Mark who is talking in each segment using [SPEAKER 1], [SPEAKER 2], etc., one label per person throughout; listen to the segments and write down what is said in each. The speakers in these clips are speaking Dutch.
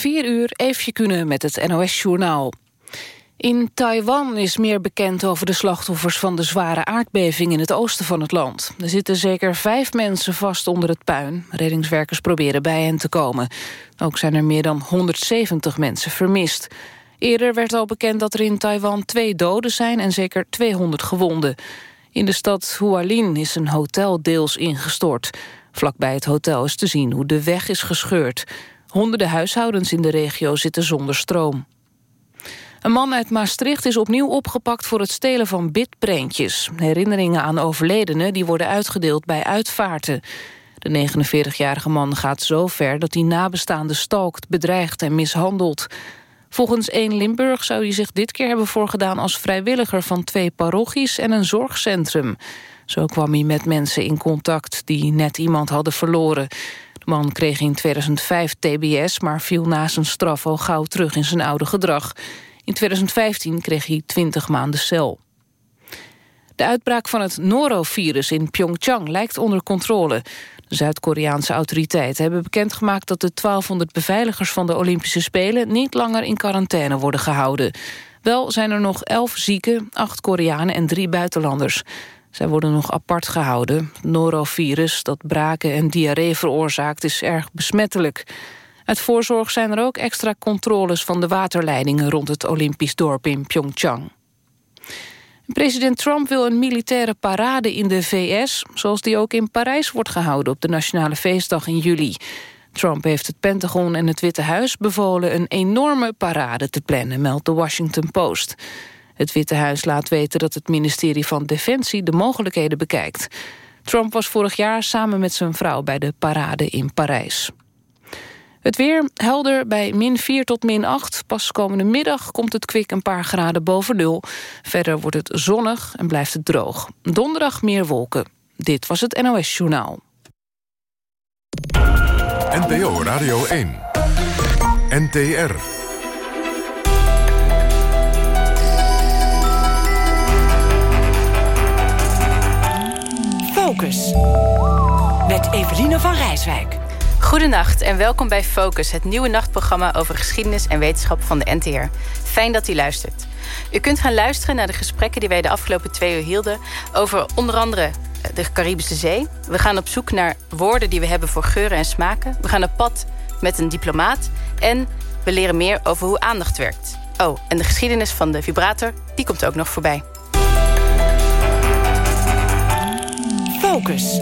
[SPEAKER 1] 4 uur even kunnen met het NOS-journaal. In Taiwan is meer bekend over de slachtoffers van de zware aardbeving in het oosten van het land. Er zitten zeker vijf mensen vast onder het puin. Reddingswerkers proberen bij hen te komen. Ook zijn er meer dan 170 mensen vermist. Eerder werd al bekend dat er in Taiwan twee doden zijn en zeker 200 gewonden. In de stad Hualien is een hotel deels ingestort. Vlakbij het hotel is te zien hoe de weg is gescheurd. Honderden huishoudens in de regio zitten zonder stroom. Een man uit Maastricht is opnieuw opgepakt voor het stelen van bitprentjes. Herinneringen aan overledenen die worden uitgedeeld bij uitvaarten. De 49-jarige man gaat zo ver dat hij nabestaanden stalkt, bedreigt en mishandelt. Volgens 1 Limburg zou hij zich dit keer hebben voorgedaan als vrijwilliger van twee parochies en een zorgcentrum. Zo kwam hij met mensen in contact die net iemand hadden verloren. De man kreeg in 2005 tbs, maar viel na zijn straf al gauw terug in zijn oude gedrag. In 2015 kreeg hij 20 maanden cel. De uitbraak van het norovirus in Pyeongchang lijkt onder controle. De Zuid-Koreaanse autoriteiten hebben bekendgemaakt... dat de 1200 beveiligers van de Olympische Spelen... niet langer in quarantaine worden gehouden. Wel zijn er nog 11 zieken, 8 Koreanen en 3 buitenlanders. Zij worden nog apart gehouden. Het norovirus, dat braken en diarree veroorzaakt, is erg besmettelijk. Uit voorzorg zijn er ook extra controles van de waterleidingen... rond het Olympisch dorp in Pyeongchang. President Trump wil een militaire parade in de VS... zoals die ook in Parijs wordt gehouden op de Nationale Feestdag in juli. Trump heeft het Pentagon en het Witte Huis bevolen... een enorme parade te plannen, meldt de Washington Post. Het Witte Huis laat weten dat het ministerie van Defensie... de mogelijkheden bekijkt. Trump was vorig jaar samen met zijn vrouw bij de parade in Parijs. Het weer helder bij min 4 tot min 8. Pas komende middag komt het kwik een paar graden boven nul. Verder wordt het zonnig en blijft het droog. Donderdag meer wolken. Dit was het NOS Journaal.
[SPEAKER 2] NPO Radio 1. NTR.
[SPEAKER 3] Met Eveline van Rijswijk.
[SPEAKER 4] Goedenacht en welkom bij Focus, het nieuwe nachtprogramma over geschiedenis en wetenschap van de NTR. Fijn dat u luistert. U kunt gaan luisteren naar de gesprekken die wij de afgelopen twee uur hielden over onder andere de Caribische Zee. We gaan op zoek naar woorden die we hebben voor geuren en smaken. We gaan op pad met een diplomaat en we leren meer over hoe aandacht werkt. Oh, en de geschiedenis van de vibrator, die komt ook nog voorbij.
[SPEAKER 3] Focus.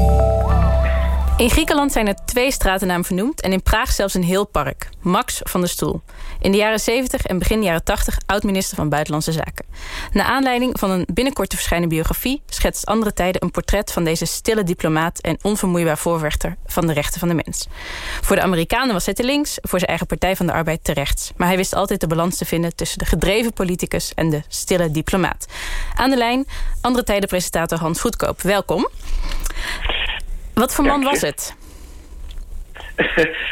[SPEAKER 4] In Griekenland zijn er twee stratennamen vernoemd... en in Praag zelfs een heel park. Max van de Stoel. In de jaren 70 en begin jaren 80 oud-minister van Buitenlandse Zaken. Na aanleiding van een binnenkort te verschijnen biografie... schetst andere tijden een portret van deze stille diplomaat... en onvermoeibaar voorvechter van de rechten van de mens. Voor de Amerikanen was hij te links, voor zijn eigen Partij van de Arbeid te rechts. Maar hij wist altijd de balans te vinden tussen de gedreven politicus... en de stille diplomaat. Aan de lijn, andere tijden presentator Hans Voetkoop. Welkom. Wat voor man was het?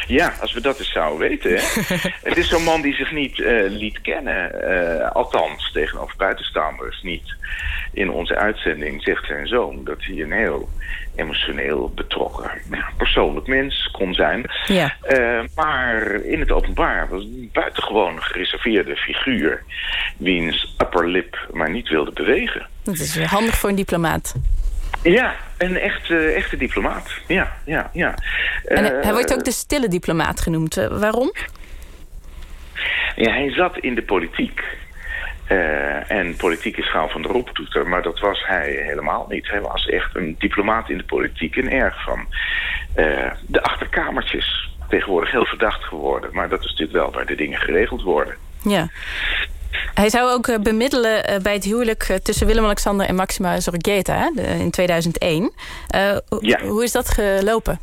[SPEAKER 5] ja, als we dat eens zouden weten. Hè? het is zo'n man die zich niet uh, liet kennen. Uh, althans, tegenover buitenstaanders niet. In onze uitzending zegt zijn zoon dat hij een heel emotioneel betrokken, ja, persoonlijk mens kon zijn.
[SPEAKER 4] Ja.
[SPEAKER 5] Uh, maar in het openbaar was een buitengewoon gereserveerde figuur... wiens upper lip maar niet wilde bewegen.
[SPEAKER 4] Dat is handig voor een diplomaat.
[SPEAKER 5] Ja, een echte, echte diplomaat. Ja, ja, ja.
[SPEAKER 4] En hij wordt ook de stille diplomaat genoemd. waarom?
[SPEAKER 5] Ja, hij zat in de politiek. Uh, en politieke schaal van de roeptoeter, maar dat was hij helemaal niet. Hij was echt een diplomaat in de politiek en erg van uh, de achterkamertjes. Tegenwoordig heel verdacht geworden, maar dat is natuurlijk wel waar de dingen geregeld worden.
[SPEAKER 4] Ja. Hij zou ook eh, bemiddelen eh, bij het huwelijk eh, tussen Willem-Alexander en Maxima Zorgeta in 2001. Uh,
[SPEAKER 5] ja.
[SPEAKER 4] Hoe is dat gelopen?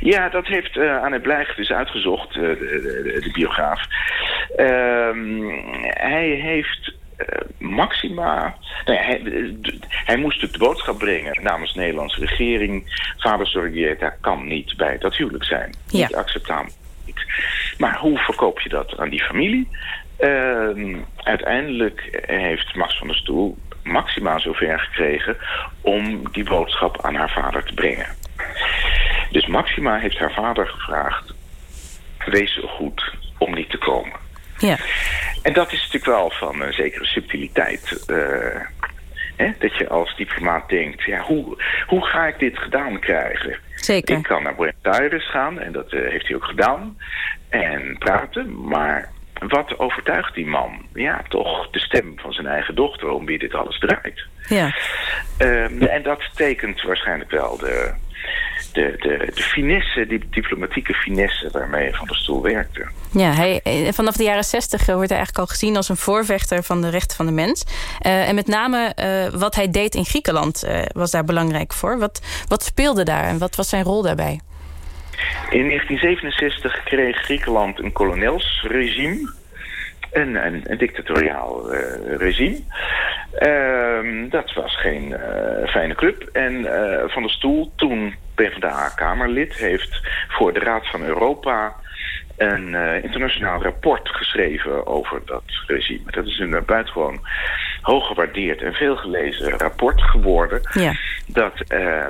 [SPEAKER 5] Ja, dat heeft uh, Anne Blijg dus uitgezocht, uh, de, de, de, biograaf. Uh, hij heeft Maxima... Nou ja, hij, hij, moest de boodschap brengen namens de Nederlandse regering. Vader Sorgieta kan niet bij dat huwelijk zijn.
[SPEAKER 4] Ja.
[SPEAKER 5] Niet acceptabel. Maar hoe verkoop je dat aan die familie? Uh, uiteindelijk heeft Max van der Stoel Maxima zover gekregen om die boodschap aan haar vader te brengen. Dus Maxima heeft haar vader gevraagd... wees zo goed om niet te komen.
[SPEAKER 4] Ja.
[SPEAKER 5] En dat is natuurlijk wel van een zekere subtiliteit. Uh, hè? Dat je als diplomaat denkt, ja, hoe, hoe ga ik dit gedaan krijgen?
[SPEAKER 4] Zeker.
[SPEAKER 5] Ik kan naar Buenos Aires gaan, en dat uh, heeft hij ook gedaan. En praten, maar wat overtuigt die man? Ja, toch de stem van zijn eigen dochter om wie dit alles draait.
[SPEAKER 4] Ja.
[SPEAKER 5] Um, en dat tekent waarschijnlijk wel de, de, de, de finesse, die diplomatieke finesse waarmee Van der Stoel werkte.
[SPEAKER 4] Ja, hij, eh, vanaf de jaren zestig wordt hij eigenlijk al gezien als een voorvechter van de rechten van de mens. Uh, en met name uh, wat hij deed in Griekenland uh, was daar belangrijk voor. Wat, wat speelde daar en wat was zijn rol daarbij?
[SPEAKER 5] In 1967 kreeg Griekenland een kolonelsregime. Een, een, een dictatoriaal uh, regime. Uh, dat was geen uh, fijne club. En uh, Van der Stoel, toen PvdA-kamerlid, heeft voor de Raad van Europa een internationaal rapport geschreven over dat regime. Dat is een buitengewoon hoog gewaardeerd en veel gelezen rapport geworden.
[SPEAKER 4] Ja.
[SPEAKER 5] Dat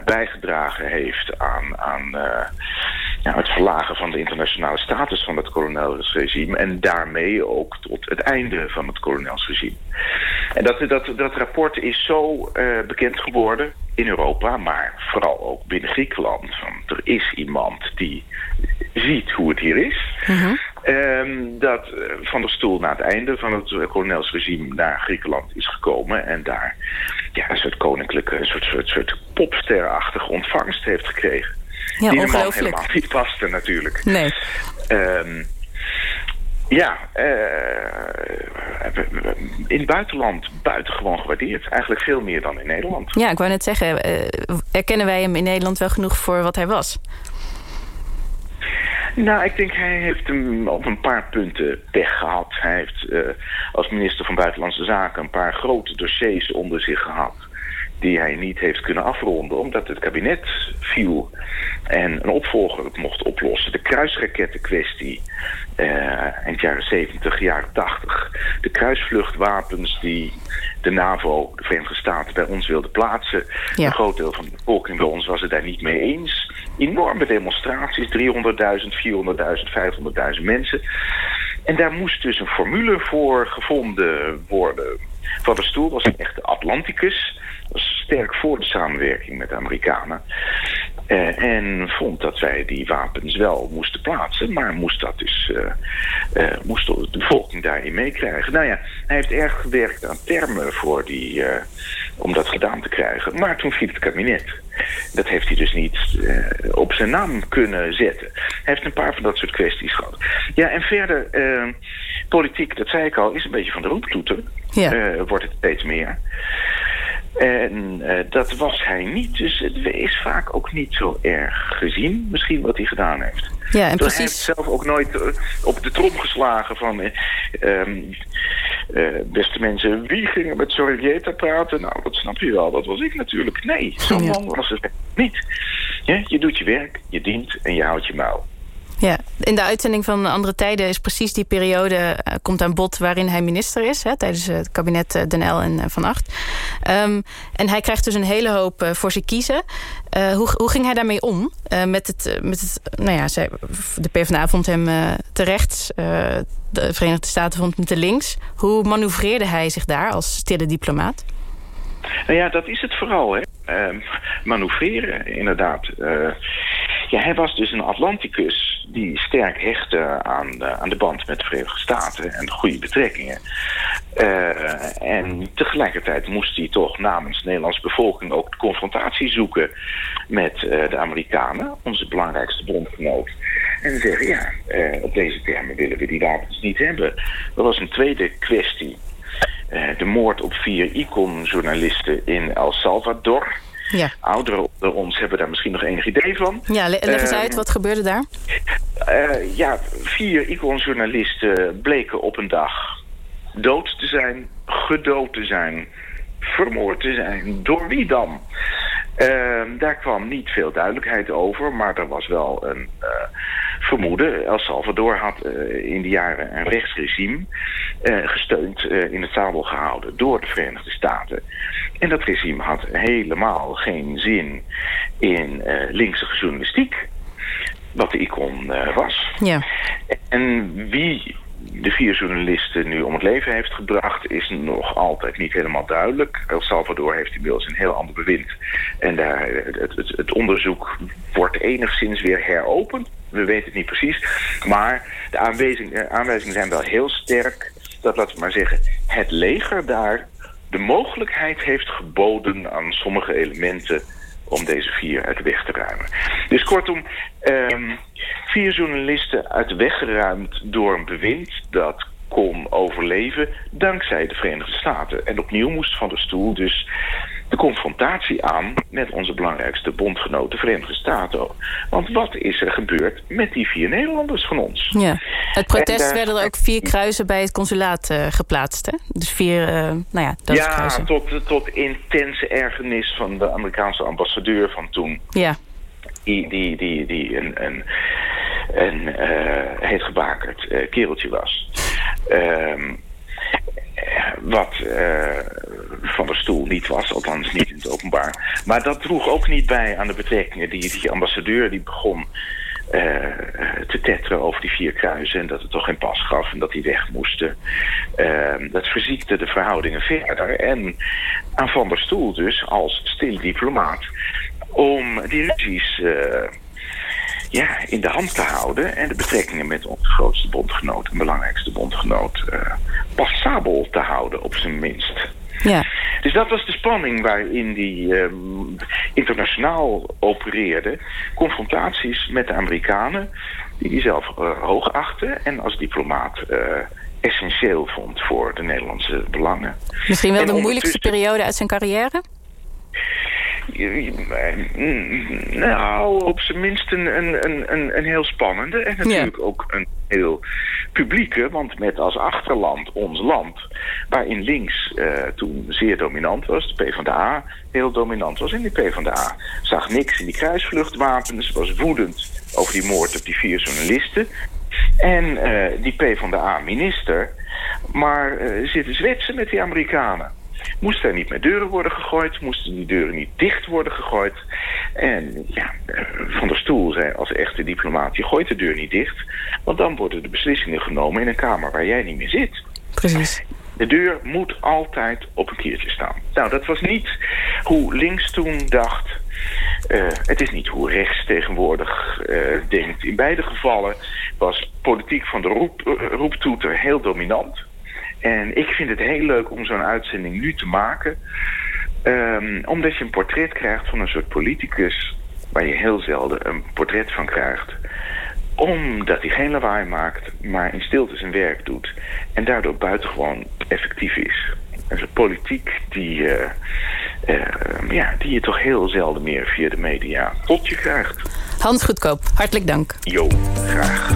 [SPEAKER 5] bijgedragen heeft aan, aan het verlagen van de internationale status van het kolonelsregime en daarmee ook tot het einde van het kolonelsregime. En dat, dat, dat rapport is zo bekend geworden in Europa, maar vooral ook binnen Griekenland. Er is iemand die ziet hoe het hier is.
[SPEAKER 4] Uh -huh.
[SPEAKER 5] um, dat Van der Stoel na het einde van het kolonelsregime naar Griekenland is gekomen en daar ja, een soort koninklijke, een soort, soort, soort popsterachtige ontvangst heeft gekregen.
[SPEAKER 4] Ja,
[SPEAKER 5] die de man
[SPEAKER 4] ongelooflijk.
[SPEAKER 5] helemaal niet paste natuurlijk.
[SPEAKER 4] Nee.
[SPEAKER 5] Um, ja, uh, in het buitenland buitengewoon gewaardeerd. Eigenlijk veel meer dan in Nederland.
[SPEAKER 4] Ja, ik wou net zeggen, uh, erkennen wij hem in Nederland wel genoeg voor wat hij was?
[SPEAKER 5] Nou, ik denk hij heeft hem op een paar punten pech gehad. Hij heeft uh, als minister van Buitenlandse Zaken een paar grote dossiers onder zich gehad die hij niet heeft kunnen afronden omdat het kabinet viel en een opvolger het mocht oplossen. De kruisrakettenkwestie uh, eind jaren 70, jaren 80. De kruisvluchtwapens die de NAVO, de Verenigde Staten, bij ons wilde plaatsen.
[SPEAKER 4] Ja.
[SPEAKER 5] Een groot deel van de bevolking bij ons was het daar niet mee eens. Enorme demonstraties, 300.000, 400.000, 500.000 mensen. En daar moest dus een formule voor gevonden worden. Van der Stoel was een echte Atlanticus was sterk voor de samenwerking met de Amerikanen. Uh, en vond dat wij die wapens wel moesten plaatsen, maar moest dat dus uh, uh, moest de bevolking daarin meekrijgen. Nou ja, hij heeft erg gewerkt aan termen voor die, om dat gedaan te krijgen. Maar toen viel het kabinet. Dat heeft hij dus niet op zijn naam kunnen zetten. Hij heeft een paar van dat soort kwesties gehad. Ja, en verder, politiek, dat zei ik al, is een beetje van de roeptoeter.
[SPEAKER 4] Ja.
[SPEAKER 5] wordt het steeds meer. En uh, dat was hij niet. Dus het is vaak ook niet zo erg gezien, misschien wat hij gedaan heeft.
[SPEAKER 4] Ja, en precies.
[SPEAKER 5] Hij heeft zelf ook nooit uh, op de trom geslagen van... Uh, um, beste mensen, wie ging er met Sorrieta praten? Nou, dat snap je wel, dat was ik natuurlijk. Nee, zo'n man was het niet. Ja, je doet je werk, je dient en je houdt je mouw.
[SPEAKER 4] Ja, in de uitzending van Andere Tijden is precies die periode uh, komt aan bod waarin hij minister is, hè, tijdens het kabinet uh, Den L en uh, Van Acht. Um, en hij krijgt dus een hele hoop voor zich kiezen. hoe, hoe ging hij daarmee om? met het, met het, nou ja, zij, de PvdA vond hem te rechts, de Verenigde Staten vond hem te links. Hoe manoeuvreerde hij zich daar als stille diplomaat?
[SPEAKER 5] Nou ja, dat is het vooral, hè. manoeuvreren, inderdaad. ja, hij was dus een Atlanticus die sterk hechtte aan de, aan de band met de Verenigde Staten en goede betrekkingen. Uh, en tegelijkertijd moest hij toch namens de Nederlandse bevolking ook de confrontatie zoeken met uh, de Amerikanen, onze belangrijkste bondgenoot. En zeggen, ja, uh, op deze termen willen we die wapens niet hebben. Dat was een tweede kwestie. De moord op vier icon-journalisten in El Salvador.
[SPEAKER 4] Ja.
[SPEAKER 5] Ouderen onder ons hebben daar misschien nog enig idee van.
[SPEAKER 4] Ja, leg eens uh, uit, wat gebeurde daar?
[SPEAKER 5] Uh, ja, vier iconjournalisten bleken op een dag dood te zijn, gedood te zijn, vermoord te zijn. Door wie dan? Uh, daar kwam niet veel duidelijkheid over, maar er was wel een vermoeden. El Salvador had uh, in de jaren een rechtsregime gesteund, in het zadel gehouden door de Verenigde Staten. En dat regime had helemaal geen zin in linkse journalistiek. wat de icon was.
[SPEAKER 4] Ja.
[SPEAKER 5] En wie de vier journalisten nu om het leven heeft gebracht... is nog altijd niet helemaal duidelijk. El Salvador heeft inmiddels een heel ander bewind. En daar, het, het, onderzoek wordt enigszins weer heropend. We weten het niet precies. Maar de aanwijzingen zijn wel heel sterk... dat, laten we maar zeggen, het leger daar de mogelijkheid heeft geboden aan sommige elementen om deze vier uit de weg te ruimen. Dus kortom, um, vier journalisten uit de weg geruimd door een bewind dat kon overleven dankzij de Verenigde Staten. En opnieuw moest Van der Stoel dus de confrontatie aan met onze belangrijkste bondgenoot, de Verenigde Staten. Want wat is er gebeurd met die vier Nederlanders van ons?
[SPEAKER 4] Ja. Het protest werden er ook vier kruisen bij het consulaat uh, geplaatst, hè? Dus vier, uh, nou ja,
[SPEAKER 5] Ja, tot, tot intense ergernis van de Amerikaanse ambassadeur van toen.
[SPEAKER 4] Ja.
[SPEAKER 5] Die, die, die, die een, een, een uh, heet gebakerd kereltje was. Ehm wat uh, van de stoel niet was, althans niet in het openbaar. Maar dat droeg ook niet bij aan de betrekkingen. Die, die ambassadeur die begon uh, te tetteren over die vier kruisen... en dat het toch geen pas gaf en dat die weg moesten. Uh, dat verziekte de verhoudingen verder. En aan Van der Stoel dus, als stille diplomaat... om die ruzies ja, in de hand te houden... en de betrekkingen met onze grootste bondgenoot en belangrijkste bondgenoot... Uh, passabel te houden, op zijn minst.
[SPEAKER 4] Ja.
[SPEAKER 5] Dus dat was de spanning waarin die uh, internationaal opereerde. Confrontaties met de Amerikanen, die hij zelf uh, hoog achtte... en als diplomaat essentieel vond voor de Nederlandse belangen.
[SPEAKER 4] Misschien wel de moeilijkste periode uit zijn carrière?
[SPEAKER 5] Nou, op zijn minst een, een, een, een heel spannende. En natuurlijk ook een heel publieke. Want met als achterland ons land. Waarin links uh, toen zeer dominant was. De PvdA heel dominant was. En die PvdA zag niks in die kruisvluchtwapens. Was woedend over die moord op die vier journalisten. En uh, die PvdA-minister. Maar uh, zitten zwetsen met die Amerikanen moesten er niet meer deuren worden gegooid, moesten die deuren niet dicht worden gegooid. En ja, eh, Van der Stoel zei als echte diplomaat, je gooit de deur niet dicht, want dan worden de beslissingen genomen in een kamer waar jij niet meer zit.
[SPEAKER 4] Precies.
[SPEAKER 5] De deur moet altijd op een kiertje staan. Nou, dat was niet hoe links toen dacht. Uh, het is niet hoe rechts tegenwoordig uh, denkt. In beide gevallen was politiek van de roep, uh, roeptoeter heel dominant. En ik vind het heel leuk om zo'n uitzending nu te maken. Um, omdat je een portret krijgt van een soort politicus... waar je heel zelden een portret van krijgt. Omdat hij geen lawaai maakt, maar in stilte zijn werk doet. En daardoor buitengewoon effectief is. En zo'n politiek die, uh, uh, ja, die je toch heel zelden meer via de media tot je krijgt.
[SPEAKER 4] Hans Goedkoop, hartelijk dank.
[SPEAKER 5] Jo, graag.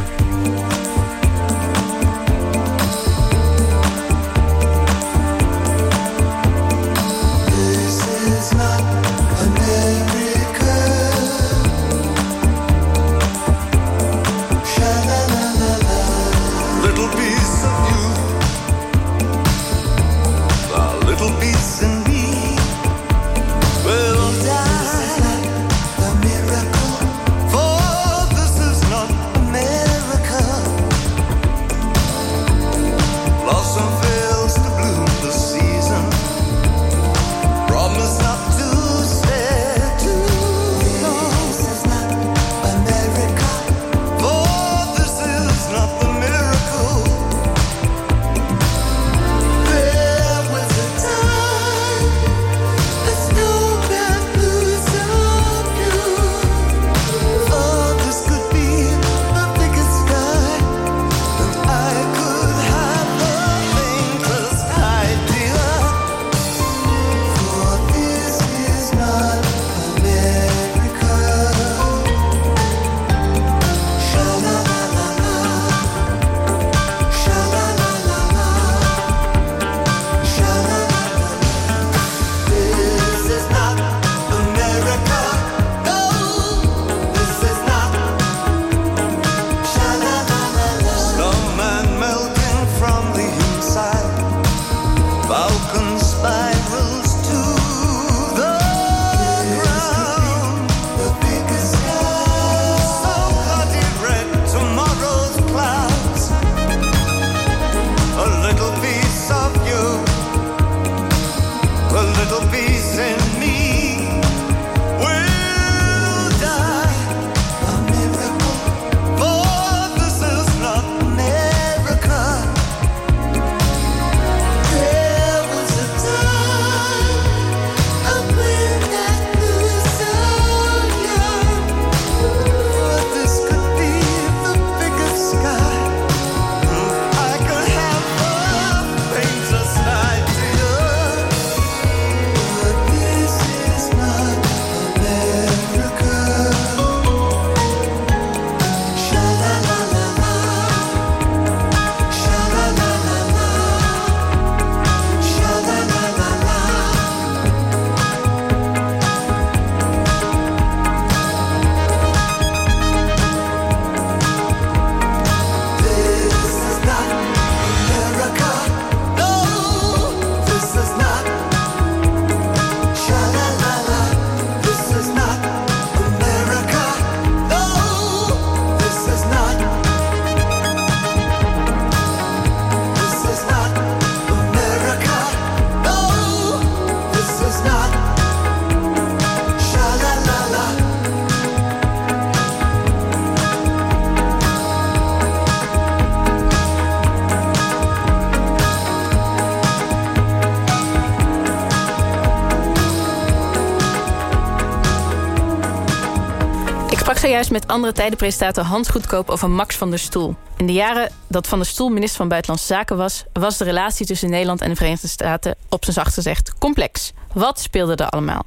[SPEAKER 4] Zojuist met andere tijdenpresentator Hans Goedkoop over Max van der Stoel. In de jaren dat Van der Stoel minister van Buitenlandse Zaken was... was de relatie tussen Nederland en de Verenigde Staten op zijn zacht gezegd complex. Wat speelde er allemaal?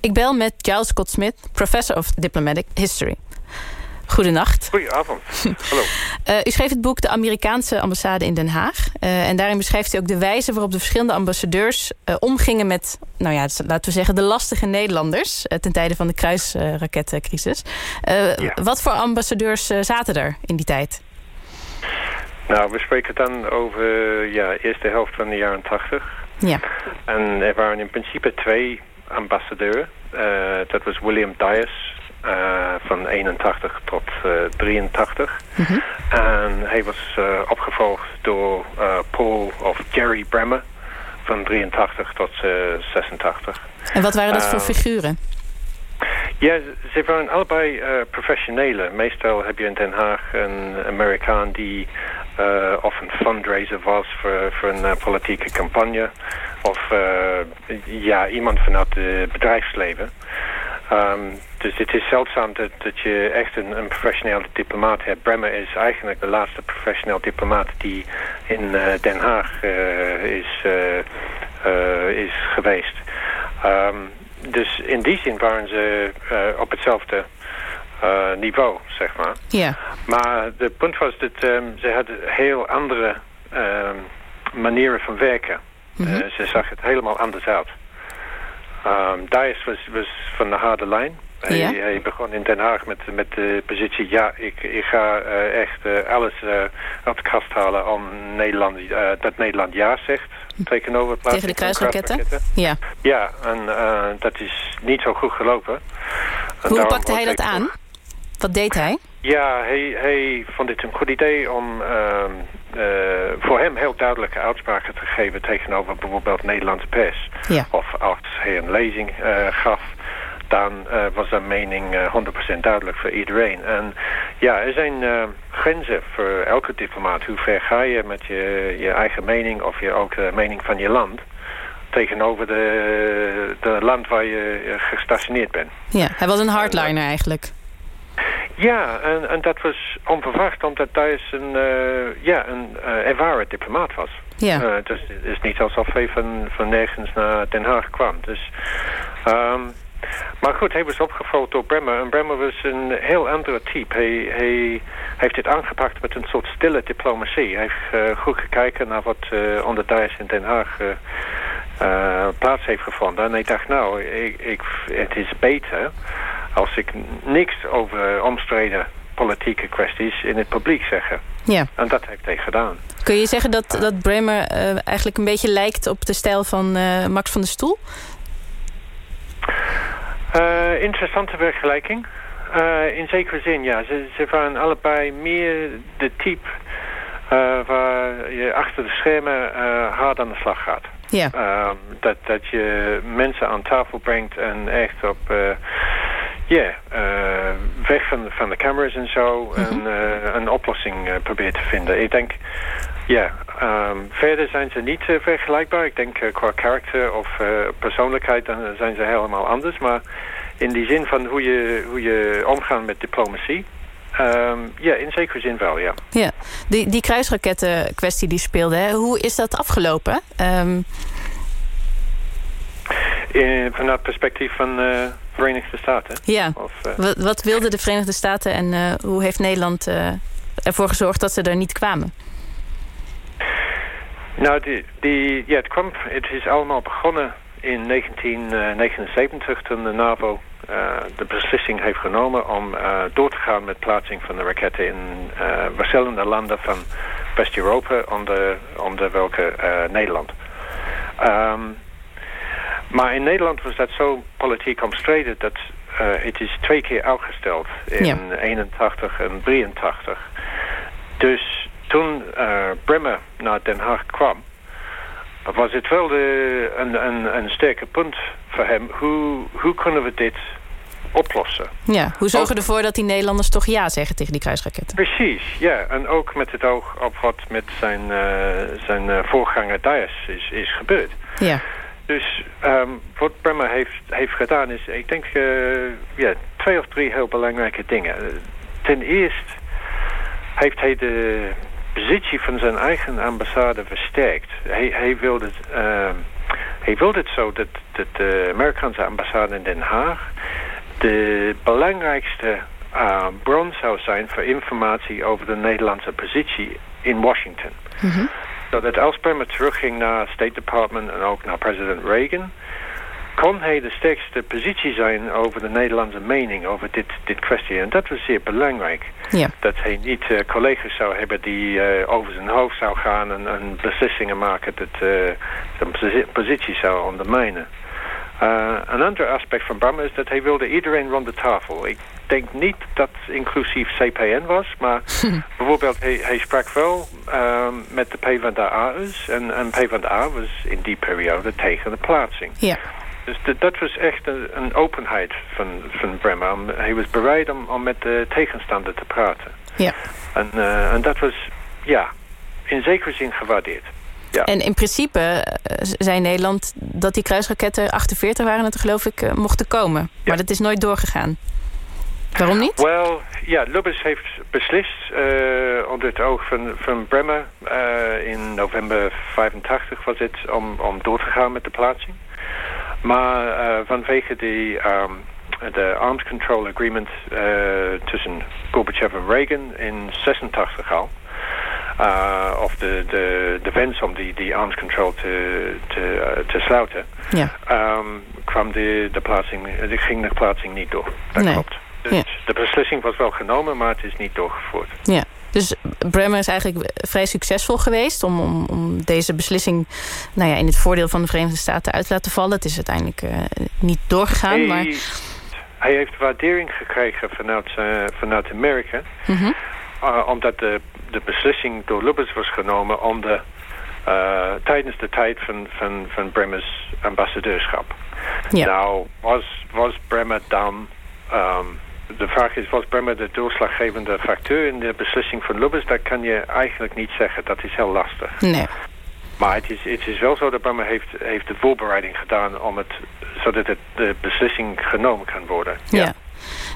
[SPEAKER 4] Ik bel met Giles Scott Smith, professor of diplomatic history. Goedenacht.
[SPEAKER 6] Goedenavond. Hallo.
[SPEAKER 4] Uh, u schreef het boek De Amerikaanse ambassade in Den Haag. Uh, en daarin beschrijft u ook de wijze waarop de verschillende ambassadeurs uh, omgingen met, nou ja, laten we zeggen, de lastige Nederlanders ten tijde van de kruisrakettencrisis. Ja. Wat voor ambassadeurs zaten er in die tijd?
[SPEAKER 6] Nou, we spreken dan over ja, eerste helft van de jaren tachtig.
[SPEAKER 4] Ja.
[SPEAKER 6] En er waren in principe twee ambassadeurs. dat was William Dyers uh, van 81 tot uh, 83. Mm -hmm. En hij was uh, opgevolgd door Paul of Jerry Bremer van 83 tot 86.
[SPEAKER 4] En wat waren dat voor figuren?
[SPEAKER 6] Ja, ze waren allebei professionelen. Meestal heb je in Den Haag een Amerikaan die of een fundraiser was voor, voor een politieke campagne. Of ja, iemand vanuit het bedrijfsleven. Um, dus het is zeldzaam dat, dat je echt een, een professionele diplomaat hebt. Bremer is eigenlijk de laatste professioneel diplomaat die in uh, Den Haag uh, is, uh, is geweest. Um, dus in die zin waren ze op hetzelfde niveau, zeg maar.
[SPEAKER 4] Ja.
[SPEAKER 6] Maar het punt was dat um, ze hadden heel andere manieren van werken. Mm -hmm. ze zag het helemaal anders uit. Um, Dias was, was van de harde lijn. Hij, ja? hij, begon in Den Haag met, met de positie... ja, ik, ik ga uh, echt uh, alles uh, uit de kast halen om Nederland, dat Nederland ja zegt. Tegenover
[SPEAKER 4] het Tegen de kruisraketten? Ja.
[SPEAKER 6] Ja, en dat is niet zo goed gelopen.
[SPEAKER 4] Hoe pakte hij dat aan? Wat deed hij?
[SPEAKER 6] Ja, hij, hij vond het een goed idee om uh, uh, voor hem heel duidelijke uitspraken te geven tegenover bijvoorbeeld Nederlandse pers.
[SPEAKER 4] Ja.
[SPEAKER 6] Of als hij een lezing uh, gaf, dan was zijn mening 100% duidelijk voor iedereen. En ja, er zijn grenzen voor elke diplomaat. Hoe ver ga je met je, je eigen mening of je ook de mening van je land tegenover de, de land waar je gestationeerd bent.
[SPEAKER 4] Ja, hij was een hardliner eigenlijk.
[SPEAKER 6] Ja, en, en dat was onverwacht, omdat hij een, uh, ja, een uh, ervaren diplomaat was.
[SPEAKER 4] Ja.
[SPEAKER 6] Uh, dus het is niet alsof hij van, van nergens naar Den Haag kwam. Dus, um, maar goed, hij was opgevolgd door Bremer. En Bremer was een heel andere type. Hij, hij heeft dit aangepakt met een soort stille diplomatie. Hij heeft goed gekeken naar wat onder Dijs in Den Haag plaats heeft gevonden. En hij dacht, nou, ik, ik, het is beter als ik niks over omstreden politieke kwesties in het publiek zeggen.
[SPEAKER 4] Ja.
[SPEAKER 6] En dat heeft hij gedaan.
[SPEAKER 4] Kun je zeggen dat, dat Bremer uh, eigenlijk een beetje lijkt op de stijl van uh, Max van der Stoel?
[SPEAKER 6] Uh, interessante vergelijking. in zekere zin, ja. Ze, ze waren allebei meer de type waar je achter de schermen hard aan de slag gaat.
[SPEAKER 4] Ja.
[SPEAKER 6] Ehm, dat, dat je mensen aan tafel brengt en echt op ja, weg van, van de cameras en zo. Mm -hmm. En een oplossing proberen te vinden. Ik denk, ja, um, verder zijn ze niet vergelijkbaar. Ik denk qua karakter of persoonlijkheid dan zijn ze helemaal anders. Maar in die zin van hoe je, hoe je omgaat met diplomatie... Um, ja, in zekere zin wel, ja.
[SPEAKER 4] Ja, die, die kruisraketten kwestie die speelde, hè? hoe is dat afgelopen? Um...
[SPEAKER 6] In, vanuit het perspectief van Verenigde Staten.
[SPEAKER 4] Ja,
[SPEAKER 6] of,
[SPEAKER 4] wat, wat wilden de Verenigde Staten en hoe heeft Nederland ervoor gezorgd dat ze er niet kwamen?
[SPEAKER 6] Nou, die, die, ja, het, kwam, het is allemaal begonnen in 1979 toen de NAVO de beslissing heeft genomen om door te gaan met plaatsing van de raketten in verschillende landen van West-Europa, onder, onder welke Nederland. Um, maar in Nederland was dat zo politiek omstreden dat uh, het is twee keer uitgesteld in ja. 81 en 83. Dus toen uh, Bremer naar Den Haag kwam, was het wel de, een, een, een sterke punt voor hem. Hoe, hoe kunnen we dit oplossen?
[SPEAKER 4] Ja, hoe zorgen we ervoor dat die Nederlanders toch ja zeggen tegen die kruisraketten?
[SPEAKER 6] Precies, ja. En ook met het oog op wat met zijn, uh, zijn voorganger Dias is, is gebeurd.
[SPEAKER 4] Ja.
[SPEAKER 6] Dus um, wat Bremer heeft, heeft gedaan is, ik denk, uh, ja, twee of drie heel belangrijke dingen. Ten eerste heeft hij de positie van zijn eigen ambassade versterkt. Hij, hij wilde, uh, hij wilde het zo dat, dat de Amerikaanse ambassade in Den Haag de belangrijkste uh, bron zou zijn voor informatie over de Nederlandse positie in Washington. Mm -hmm. Zodat als Bremer terugging naar het State Department en ook naar president Reagan kon hij de sterkste positie zijn over de Nederlandse mening over dit, dit kwestie. En dat was zeer belangrijk. Ja. Dat hij niet uh, collega's zou hebben die uh, over zijn hoofd zou gaan en, en beslissingen maken dat uh, zijn positie zou ondermijnen. een ander aspect van Bram is dat hij wilde iedereen rond de tafel. Ik denk niet dat inclusief CPN was, maar bijvoorbeeld hij, hij sprak wel um, met de PvdA'ers en, en PvdA was in die periode tegen de plaatsing. Ja. Dus dat was echt een, een, openheid van, van Bremer. Hij was bereid om, om met de tegenstander te praten. Ja. En, uh, en dat was, ja, in zekere zin gewaardeerd. Ja.
[SPEAKER 4] En in principe uh, zei Nederland dat die kruisraketten 48 waren het geloof ik uh, mochten komen. Ja. Maar dat is nooit doorgegaan. Waarom niet?
[SPEAKER 6] Wel, ja, Lubbers heeft beslist uh, onder het oog van, van Bremer in november 85 was het om, om door te gaan met de plaatsing. Maar uh, vanwege de, um, de Arms Control Agreement uh, tussen Gorbachev en Reagan in 86 al... Uh, of de, de, de wens om die, die arms control te, te, uh, te sluiten... Ja. Um, kwam de, de plaatsing, de, ging de plaatsing niet door. Dat nee. klopt. Dus ja. de beslissing was wel genomen, maar het is niet doorgevoerd.
[SPEAKER 4] Ja. Dus Bremer is eigenlijk vrij succesvol geweest... om, om, om deze beslissing nou ja, in het voordeel van de Verenigde Staten uit te laten vallen. Het is uiteindelijk uh, niet doorgegaan,
[SPEAKER 6] hij,
[SPEAKER 4] maar...
[SPEAKER 6] Hij heeft waardering gekregen vanuit, uh, vanuit Amerika... Mm -hmm. uh, omdat de, de beslissing door Lubbers was genomen... om de, tijdens de tijd van, van, van Bremers ambassadeurschap. Ja. Nou, was, was Bremer dan... Um, de vraag is, was Bremer de doorslaggevende facteur in de beslissing van Lubbers? Dat kan je eigenlijk niet zeggen. Dat is heel lastig. Nee. Maar het is, het is wel zo dat Bremer heeft, heeft de voorbereiding gedaan... Om het, zodat het, de beslissing genomen kan worden.
[SPEAKER 4] Ja.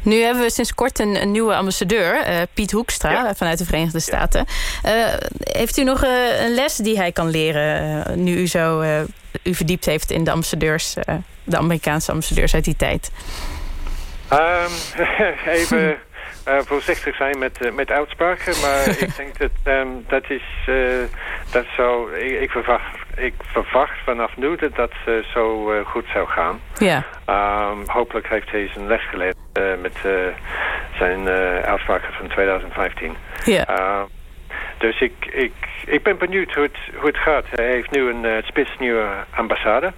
[SPEAKER 4] Nu hebben we sinds kort een, een nieuwe ambassadeur, uh, Piet Hoekstra, ja. vanuit de Verenigde Staten. Uh, heeft u nog uh, een les die hij kan leren, nu u zo u verdiept heeft in de ambassadeurs, de Amerikaanse ambassadeurs uit die tijd?
[SPEAKER 6] Um, even uh, voorzichtig zijn met, uh, met uitspraken, maar ik denk dat um, dat is, uh, dat zou, ik, ik, verwacht, ik verwacht vanaf nu dat dat zo goed zou gaan. Ja. Um, hopelijk heeft hij zijn les geleerd met zijn uitspraken van 2015. Ja. dus ik, ik, ik ben benieuwd hoe het, hoe het gaat. Hij heeft nu een spitsnieuwe ambassade.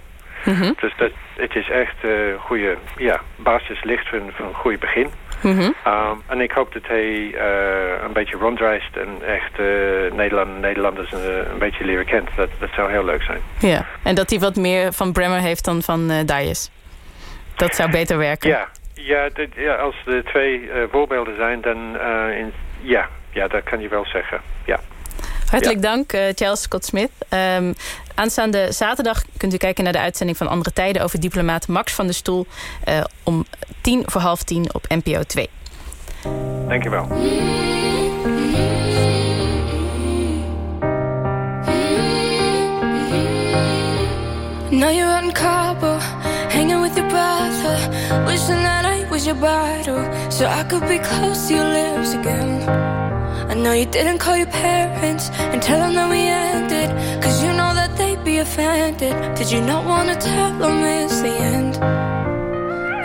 [SPEAKER 6] Mm -hmm. Dus dat, het is echt een uh, goede ja, basis ligt van, van een goede begin. Mm -hmm. um, en ik hoop dat hij uh, een beetje rondreist en echt uh, Nederland, Nederlanders een, een, beetje leren kent. Dat, dat zou heel leuk zijn.
[SPEAKER 4] Ja, en dat hij wat meer van Bremer heeft dan van uh, Dias. Dat zou beter werken.
[SPEAKER 6] Ja, ja, ja als de twee voorbeelden zijn, dan in, ja, ja, dat kan je wel zeggen. Ja.
[SPEAKER 4] Hartelijk ja. dank, Charles Scott Smith. Um, aanstaande zaterdag kunt u kijken naar de uitzending van Andere Tijden... over diplomaat Max van der Stoel uh, om tien voor half tien op NPO 2.
[SPEAKER 6] Dank je wel. Now you're out in Cabo, hanging with your brother Wishing that I was your bridal So I could be close to your lips again I know you didn't call your parents and tell them that we ended. Cause you know that offended. Did you not wanna tell them it's the end?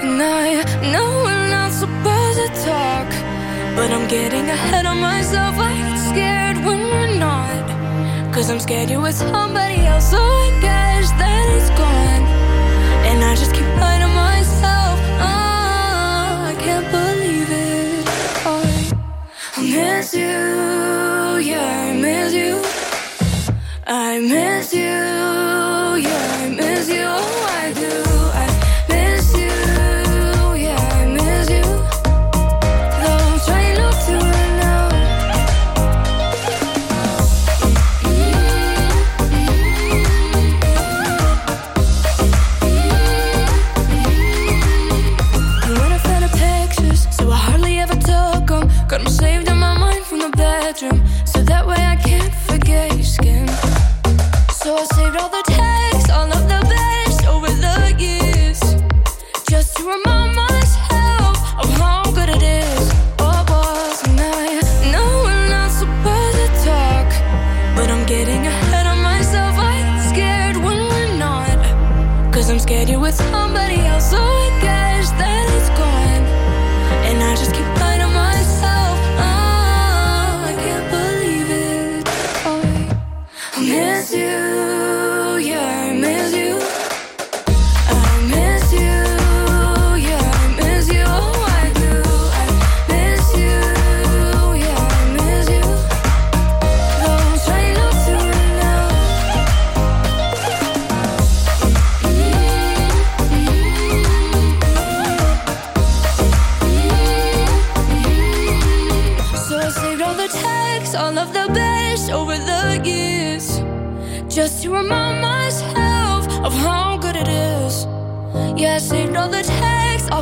[SPEAKER 6] And I know we're not supposed to talk. But I'm getting ahead of myself. I get scared when we're not. Cause I'm scared you're with somebody else. So I guess that it's gone. And I just keep lying to myself. Oh, I can't believe it. I miss you. Yeah, I miss you. I miss you.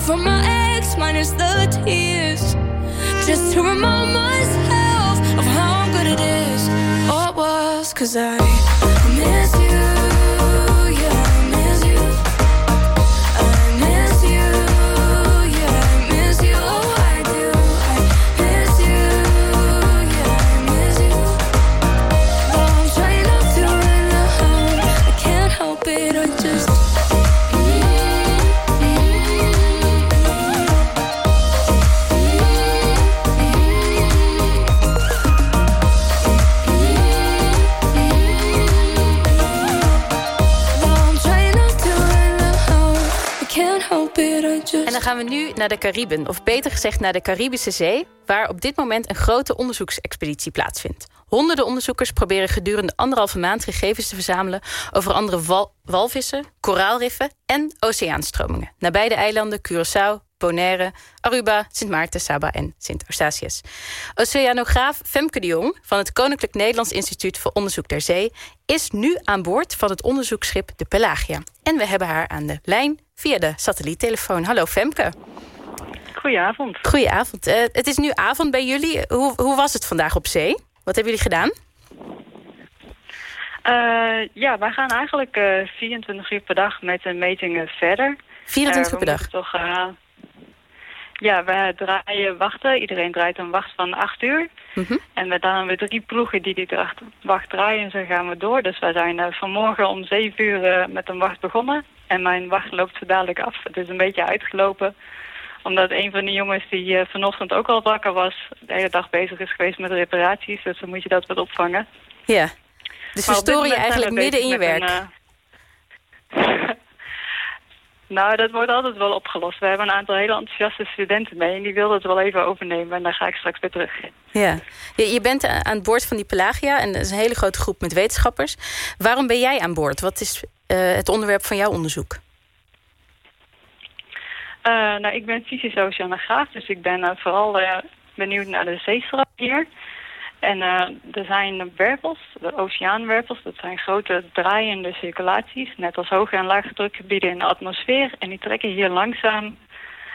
[SPEAKER 6] for my ex minus the tears. Just to remind myself of how good it is. All was
[SPEAKER 4] cause I nu naar de Cariben, of beter gezegd naar de Caribische Zee... waar op dit moment een grote onderzoeksexpeditie plaatsvindt. Honderden onderzoekers proberen gedurende anderhalve maand gegevens te verzamelen... over andere walvissen, koraalriffen en oceaanstromingen. Nabij de eilanden Curaçao, Bonaire, Aruba, Sint Maarten, Saba en Sint Eustatius. Oceanograaf Femke de Jong van het Koninklijk Nederlands Instituut voor Onderzoek der Zee... is nu aan boord van het onderzoeksschip de Pelagia. En we hebben haar aan de lijn via de satelliettelefoon. Hallo Femke.
[SPEAKER 7] Goedenavond.
[SPEAKER 4] Goedenavond. Uh, het is nu avond bij jullie. Hoe, hoe was het vandaag op zee? Wat hebben jullie gedaan?
[SPEAKER 7] Uh, ja, wij gaan eigenlijk uh, eh, 24 uur per dag met de metingen verder.
[SPEAKER 4] 24 uur per dag?
[SPEAKER 7] Toch, ja, we draaien wachten. Iedereen draait een wacht van 8 uur. Mm -hmm. En we dan hebben we drie ploegen die die wacht draaien. En zo gaan we door. Dus wij zijn vanmorgen om 7 uur met een wacht begonnen. En mijn wacht loopt zo dadelijk af. Het is een beetje uitgelopen omdat een van de jongens die uh, vanochtend ook al wakker was... de hele dag bezig is geweest met reparaties. Dus dan moet je dat wat opvangen.
[SPEAKER 4] Ja, dus we je eigenlijk midden in je werk.
[SPEAKER 7] uh... nou, dat wordt altijd wel opgelost. We hebben een aantal hele enthousiaste studenten mee... en die wilden het wel even overnemen. En dan ga ik straks weer terug.
[SPEAKER 4] Ja, je, je bent aan boord van die Pelagia... en dat is een hele grote groep met wetenschappers. Waarom ben jij aan boord? Wat is het onderwerp van jouw onderzoek?
[SPEAKER 7] Uh, nou, ik ben fysisch oceanograaf, dus ik ben uh, vooral benieuwd naar de zeestroom hier. En er zijn wervels, de oceaanwervels, dat zijn grote draaiende circulaties, net als hoge en lage drukgebieden in de atmosfeer. En die trekken hier langzaam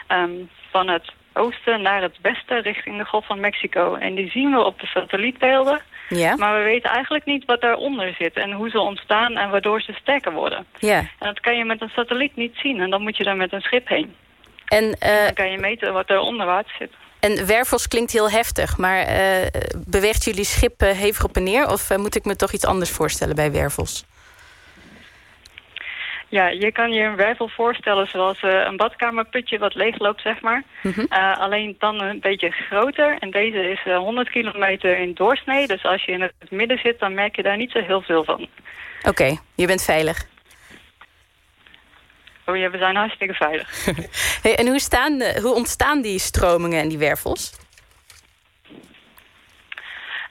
[SPEAKER 7] um, van het oosten naar het westen richting de Golf van Mexico. En die zien we op de satellietbeelden. Ja. Maar we weten eigenlijk niet wat daaronder zit en hoe ze ontstaan en waardoor ze sterker worden.
[SPEAKER 4] Ja.
[SPEAKER 7] En dat kan je met een satelliet niet zien en dan moet je daar met een schip heen.
[SPEAKER 4] En, uh,
[SPEAKER 7] dan kan je meten wat er onder water zit.
[SPEAKER 4] En wervels klinkt heel heftig, maar uh, beweegt jullie schip hevig op en neer? Of moet ik me toch iets anders voorstellen bij wervels?
[SPEAKER 7] Ja, je kan je een wervel voorstellen zoals uh, een badkamerputje wat leegloopt, zeg maar. Mm alleen dan een beetje groter. En deze is uh, eh, 100 kilometer in doorsnee. Dus als je in het midden zit, dan merk je daar niet zo heel veel van.
[SPEAKER 4] Oké, je bent veilig.
[SPEAKER 7] Oh ja, we zijn hartstikke veilig.
[SPEAKER 4] hey, en hoe, staan, hoe ontstaan die stromingen en die wervels?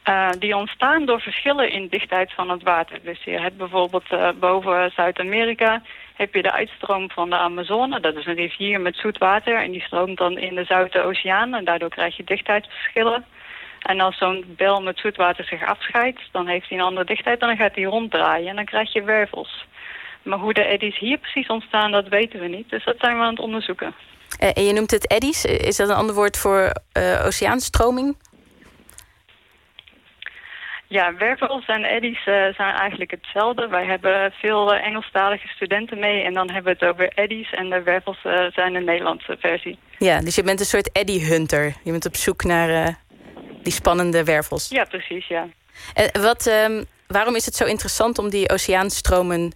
[SPEAKER 7] Uh, die ontstaan door verschillen in dichtheid van het water. Dus je hebt bijvoorbeeld uh, boven Zuid-Amerika heb je de uitstroom van de Amazone. Dat is een rivier met zoet water en die stroomt dan in de Zuid-Oceaan. En daardoor krijg je dichtheidsverschillen. En als zo'n bel met zoetwater zich afscheidt, dan heeft hij een andere dichtheid en dan gaat hij ronddraaien en dan krijg je wervels. Maar hoe de eddies hier precies ontstaan, dat weten we niet. Dus dat zijn we aan het onderzoeken.
[SPEAKER 4] Uh, en je noemt het eddies. Is dat een ander woord voor oceaanstroming?
[SPEAKER 7] Ja, wervels en eddies uh, zijn eigenlijk hetzelfde. Wij hebben veel uh, Engelstalige studenten mee en dan hebben we het over eddies en de wervels uh, zijn de Nederlandse versie.
[SPEAKER 4] Ja, dus je bent een soort eddy hunter. Je bent op zoek naar die spannende wervels.
[SPEAKER 7] Ja, precies, ja.
[SPEAKER 4] En wat, um, waarom is het zo interessant om die oceaanstromen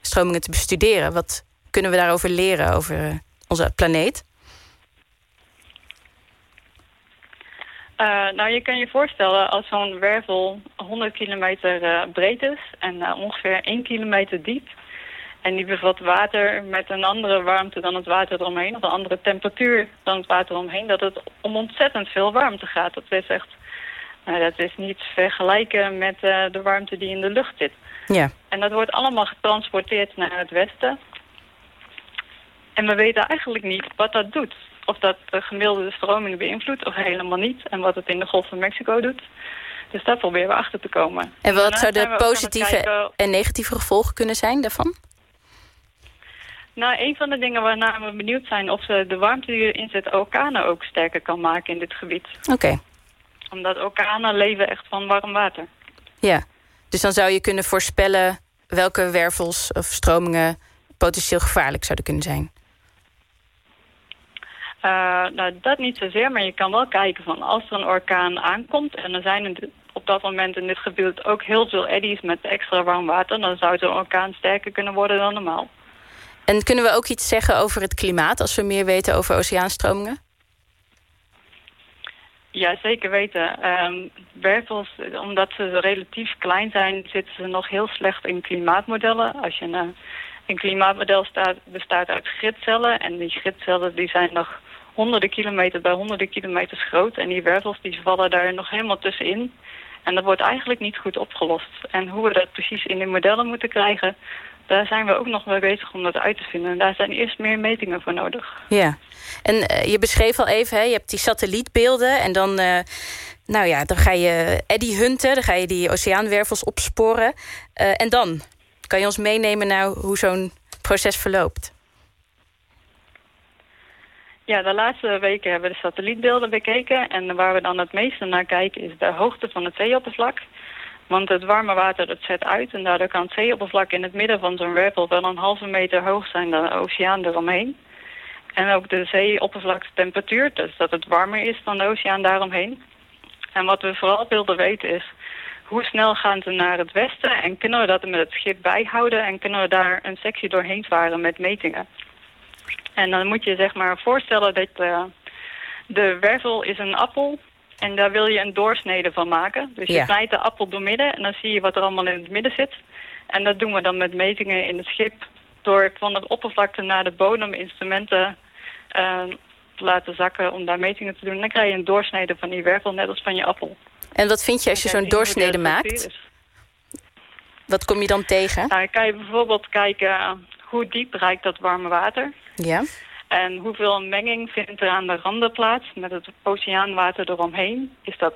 [SPEAKER 4] stromingen te bestuderen? Wat kunnen we daarover leren, over onze planeet?
[SPEAKER 7] Uh, nou, je kan je voorstellen als zo'n wervel 100 kilometer uh, breed is en uh, ongeveer 1 kilometer diep. En die bevat water met een andere warmte dan het water eromheen, of een andere temperatuur dan het water eromheen, dat het om ontzettend veel warmte gaat. Dat is echt, nou, dat is niet te vergelijken met de warmte die in de lucht zit.
[SPEAKER 4] Ja.
[SPEAKER 7] En dat wordt allemaal getransporteerd naar het westen. En we weten eigenlijk niet wat dat doet of dat de gemiddelde stroming beïnvloedt of helemaal niet. En wat het in de Golf van Mexico doet. Dus daar proberen we achter te komen.
[SPEAKER 4] En wat zouden positieve en negatieve gevolgen kunnen zijn daarvan?
[SPEAKER 7] Nou, een van de dingen waarnaar we benieuwd zijn... of de warmte die erin zit orkanen ook sterker kan maken in dit gebied.
[SPEAKER 4] Oké.
[SPEAKER 7] Omdat orkanen leven echt van warm water.
[SPEAKER 4] Ja, dus dan zou je kunnen voorspellen... welke wervels of stromingen potentieel gevaarlijk zouden kunnen zijn.
[SPEAKER 7] Uh, nou, dat niet zozeer, maar je kan wel kijken van als er een orkaan aankomt... en er zijn op dat moment in dit gebied ook heel veel eddies met extra warm water... dan zou zo'n orkaan sterker kunnen worden dan normaal.
[SPEAKER 4] En kunnen we ook iets zeggen over het klimaat... als we meer weten over oceaanstromingen?
[SPEAKER 7] Ja, zeker weten. Um, wervels, omdat ze relatief klein zijn... zitten ze nog heel slecht in klimaatmodellen. Als je een, een klimaatmodel staat, bestaat uit gridcellen... en die gridcellen die zijn nog honderden kilometer bij honderden kilometers groot. En die wervels die vallen daar nog helemaal tussenin. En dat wordt eigenlijk niet goed opgelost. En hoe we dat precies in de modellen moeten krijgen... daar zijn we ook nog mee bezig om dat uit te vinden. En daar zijn eerst meer metingen voor nodig.
[SPEAKER 4] Ja, en uh, je beschreef al even, hè, je hebt die satellietbeelden... en dan, uh, nou ja, dan ga je eddy hunten, dan ga je die oceaanwervels opsporen. Uh, en dan? Kan je ons meenemen naar hoe zo'n proces verloopt?
[SPEAKER 7] Ja, de laatste weken hebben we de satellietbeelden bekeken. En waar we dan het meeste naar kijken is de hoogte van het zeeoppervlak. Want het warme water dat zet uit en daardoor kan het zeeoppervlak in het midden van zo'n wervel wel een halve meter hoog zijn dan de oceaan eromheen. En ook de zeeoppervlaktemperatuur, dus dat het warmer is dan de oceaan daaromheen. En wat we vooral wilden weten is, hoe snel gaan ze naar het westen en kunnen we dat met het schip bijhouden en kunnen we daar een sectie doorheen varen met metingen. En dan moet je zeg maar voorstellen dat uh, de wervel is een appel en daar wil je een doorsnede van maken. Dus je ja. snijdt de appel doormidden en dan zie je wat er allemaal in het midden zit. En dat doen we dan met metingen in het schip door van de oppervlakte naar de bodem instrumenten uh, te laten zakken om daar metingen te doen. Dan krijg je een doorsnede van die wervel, net als van je appel.
[SPEAKER 4] En wat vind je als je zo'n doorsnede maakt? Wat kom je dan tegen?
[SPEAKER 7] Nou, kan je bijvoorbeeld kijken hoe diep reikt dat warme water.
[SPEAKER 4] Ja.
[SPEAKER 7] En hoeveel menging vindt er aan de randen plaats met het oceaanwater eromheen? Is dat,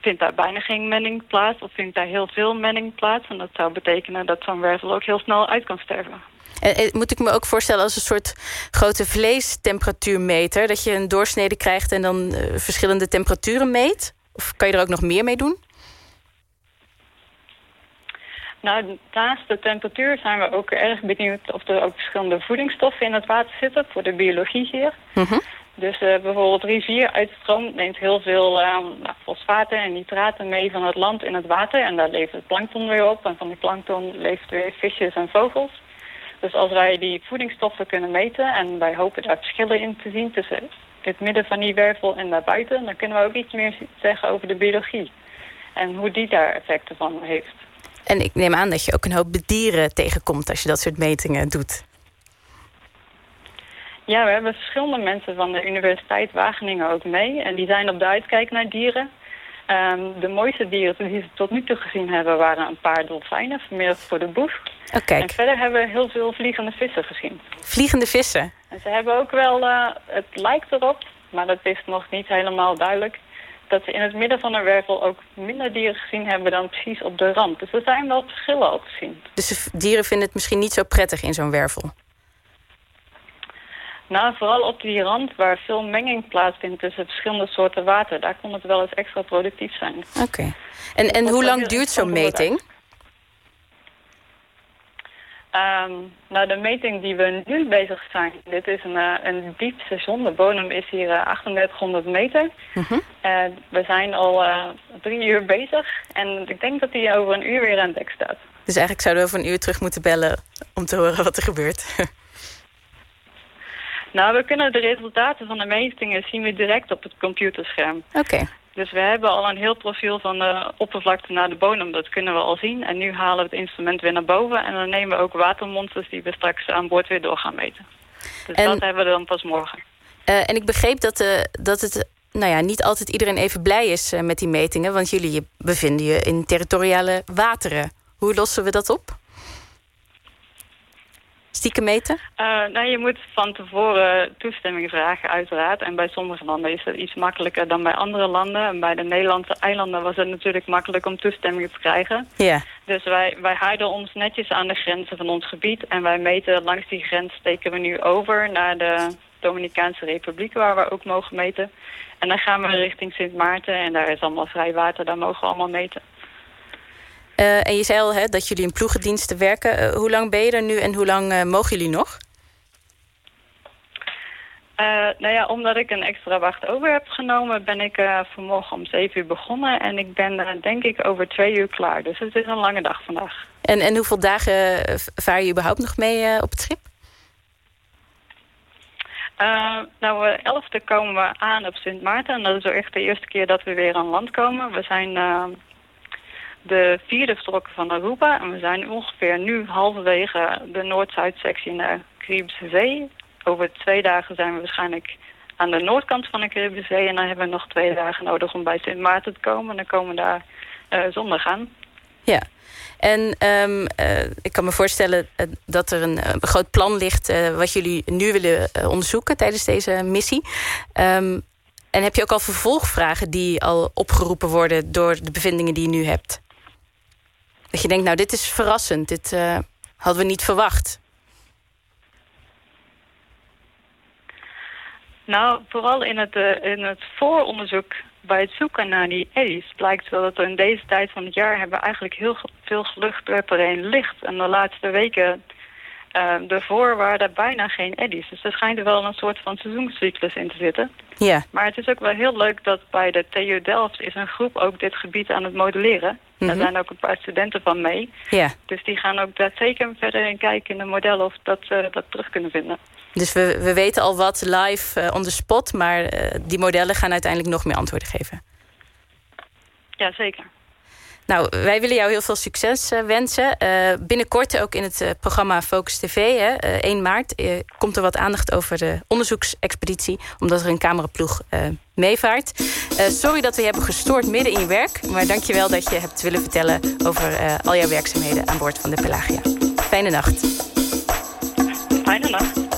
[SPEAKER 7] vindt daar bijna geen menning plaats of vindt daar heel veel menning plaats? En dat zou betekenen dat zo'n wervel ook heel snel uit kan sterven.
[SPEAKER 4] En, moet ik me ook voorstellen als een soort grote vleestemperatuurmeter... dat je een doorsnede krijgt en dan uh, verschillende temperaturen meet? Of kan je er ook nog meer mee doen?
[SPEAKER 7] Nou, naast de temperatuur zijn we ook erg benieuwd of er ook verschillende voedingsstoffen in het water zitten voor de biologie hier.
[SPEAKER 4] Mm
[SPEAKER 7] Dus uh, bijvoorbeeld rivieruitstroom neemt heel veel uh, fosfaten en nitraten mee van het land in het water. En daar leeft het plankton weer op. En van die plankton leeft weer visjes en vogels. Dus als wij die voedingsstoffen kunnen meten en wij hopen daar verschillen in te zien tussen het midden van die wervel en daarbuiten, dan kunnen we ook iets meer zeggen over de biologie. En hoe die daar effecten van heeft.
[SPEAKER 4] En ik neem aan dat je ook een hoop dieren tegenkomt als je dat soort metingen doet.
[SPEAKER 7] Ja, we hebben verschillende mensen van de Universiteit Wageningen ook mee. En die zijn op de uitkijk naar dieren. Um, de mooiste dieren die ze tot nu toe gezien hebben waren een paar dolfijnen, vanmiddag voor de boeg.
[SPEAKER 4] Oh,
[SPEAKER 7] en verder hebben we heel veel vliegende vissen gezien.
[SPEAKER 4] Vliegende vissen?
[SPEAKER 7] En ze hebben ook wel, uh, het lijkt erop, maar dat is nog niet helemaal duidelijk dat ze in het midden van een wervel ook minder dieren gezien hebben dan precies op de rand. Dus er zijn wel verschillen ook gezien.
[SPEAKER 4] Dus de dieren vinden het misschien niet zo prettig in zo'n wervel?
[SPEAKER 7] Nou, vooral op die rand waar veel menging plaatsvindt tussen verschillende soorten water. Daar kon het wel eens extra productief zijn.
[SPEAKER 4] Oké. En, en hoe lang duurt zo'n meting?
[SPEAKER 7] Um, nou, de meting die we nu bezig zijn, dit is een, uh, een diep station. De bodem is hier uh, 3800 meter. Mm -hmm. uh, we zijn al drie uur bezig en ik denk dat die over een uur weer aan dek staat.
[SPEAKER 4] Dus eigenlijk zouden we over een uur terug moeten bellen om te horen wat er gebeurt.
[SPEAKER 7] nou, we kunnen de resultaten van de metingen zien we direct op het computerscherm.
[SPEAKER 4] Oké. Okay.
[SPEAKER 7] Dus we hebben al een heel profiel van de oppervlakte naar de bodem. Dat kunnen we al zien. En nu halen we het instrument weer naar boven. En dan nemen we ook watermonsters die we straks aan boord weer door gaan meten. Dus en, dat hebben we dan pas morgen.
[SPEAKER 4] Uh, en ik begreep dat, uh, dat het nou ja, niet altijd iedereen even blij is uh, met die metingen. Want jullie bevinden je in territoriale wateren. Hoe lossen we dat op? Stiekem meten?
[SPEAKER 7] Uh, nou, je moet van tevoren toestemming vragen, uiteraard. En bij sommige landen is dat iets makkelijker dan bij andere landen. En bij de Nederlandse eilanden was het natuurlijk makkelijk om toestemming te krijgen.
[SPEAKER 4] Ja.
[SPEAKER 7] Dus wij, wij houden ons netjes aan de grenzen van ons gebied. En wij meten langs die grens steken we nu over naar de Dominicaanse Republiek, waar we ook mogen meten. En dan gaan we richting Sint Maarten en daar is allemaal vrij water, daar mogen we allemaal meten.
[SPEAKER 4] Uh, en je zei al hè, dat jullie in ploegendiensten werken. Uh, hoe lang ben je er nu en hoe lang uh, mogen jullie nog?
[SPEAKER 7] nou ja, omdat ik een extra wacht over heb genomen... ben ik vanmorgen om 7 uur begonnen. En ik ben denk ik over twee uur klaar. Dus het is een lange dag vandaag.
[SPEAKER 4] En, en hoeveel dagen vaar je überhaupt nog mee op het schip?
[SPEAKER 7] nou, de 11e komen we aan op Sint Maarten. En dat is ook echt de eerste keer dat we weer aan land komen. We zijn de vierde vertrokken van Aruba. En we zijn ongeveer nu halverwege de Noord-Zuid-sectie naar de Caribische Zee. Over twee dagen zijn we waarschijnlijk aan de noordkant van de Caribische Zee. En dan hebben we nog twee dagen nodig om bij Sint Maarten te komen. En dan komen we daar uh, zondag aan.
[SPEAKER 4] Ja, en um, uh, ik kan me voorstellen uh, dat er een, groot plan ligt... wat jullie nu willen onderzoeken tijdens deze missie. Um, en heb je ook al vervolgvragen die al opgeroepen worden... door de bevindingen die je nu hebt? Dat je denkt, nou, dit is verrassend. Dit uh, hadden we niet verwacht.
[SPEAKER 7] Nou, vooral in het, uh, in het vooronderzoek bij het zoeken naar die eddies... blijkt wel dat we in deze tijd van het jaar... hebben we eigenlijk heel veel gelucht er licht. En de laatste weken uh, ervoor waren er bijna geen eddies. Dus er schijnt er wel een soort van seizoenscyclus in te zitten.
[SPEAKER 4] Ja.
[SPEAKER 7] Maar het is ook wel heel leuk dat bij de TU Delft... is een groep ook dit gebied aan het modelleren. Mm Daar zijn ook een paar studenten van mee.
[SPEAKER 4] Ja.
[SPEAKER 7] Dus die gaan ook daar zeker verder in kijken in de modellen... of dat ze dat terug kunnen vinden.
[SPEAKER 4] Dus we, we weten al wat live uh, on the spot... maar uh, die modellen gaan uiteindelijk nog meer antwoorden geven.
[SPEAKER 7] Ja, zeker.
[SPEAKER 4] Nou, wij willen jou heel veel succes uh, wensen. Uh, binnenkort ook in het uh, programma Focus TV, hè, 1 maart... komt er wat aandacht over de onderzoeksexpeditie... omdat er een cameraploeg meevaart. sorry dat we je hebben gestoord midden in je werk... maar dank je wel dat je hebt willen vertellen... over al jouw werkzaamheden aan boord van de Pelagia. Fijne nacht.
[SPEAKER 7] Fijne nacht.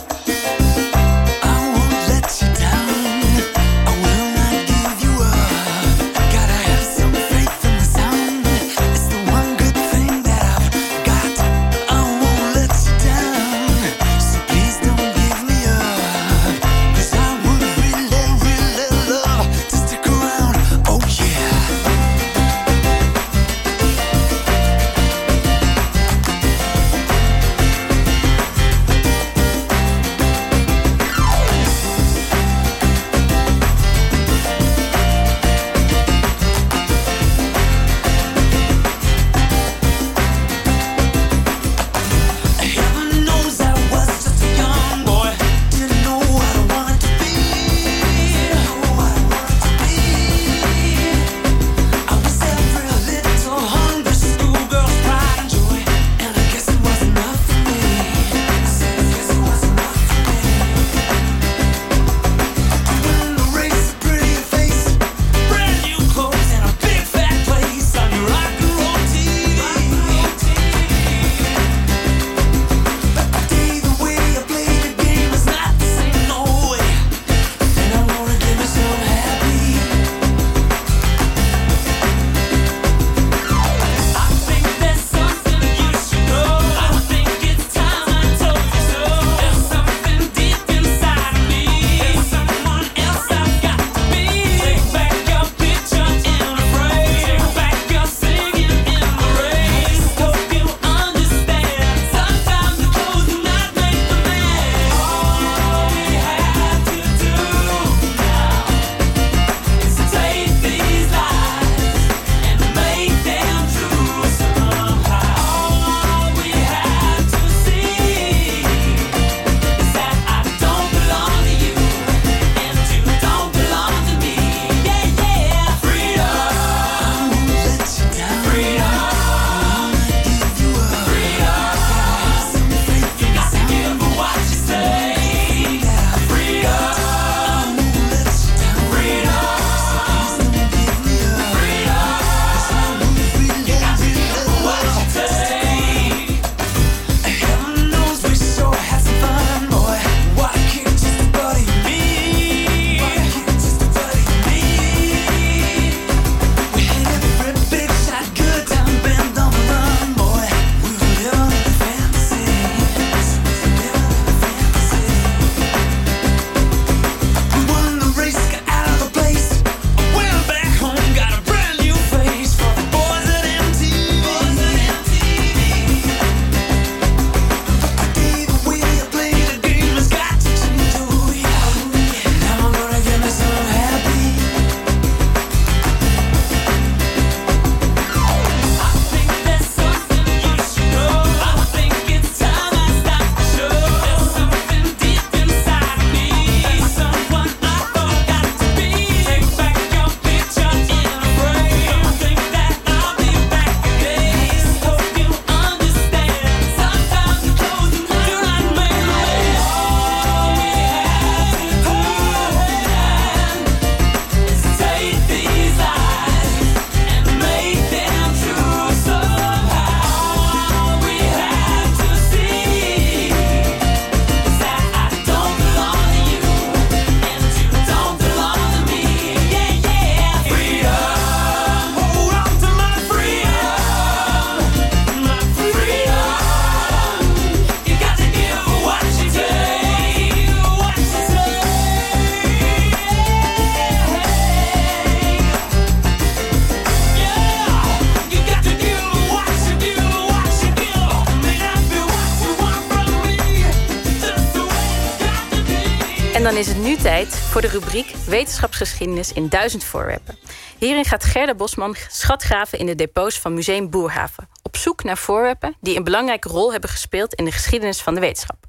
[SPEAKER 4] Voor de rubriek Wetenschapsgeschiedenis in duizend voorwerpen. Hierin gaat Gerda Bosman schatgraven in de depots van Museum Boerhaven. Op zoek naar voorwerpen die een belangrijke rol hebben gespeeld in de geschiedenis van de wetenschap.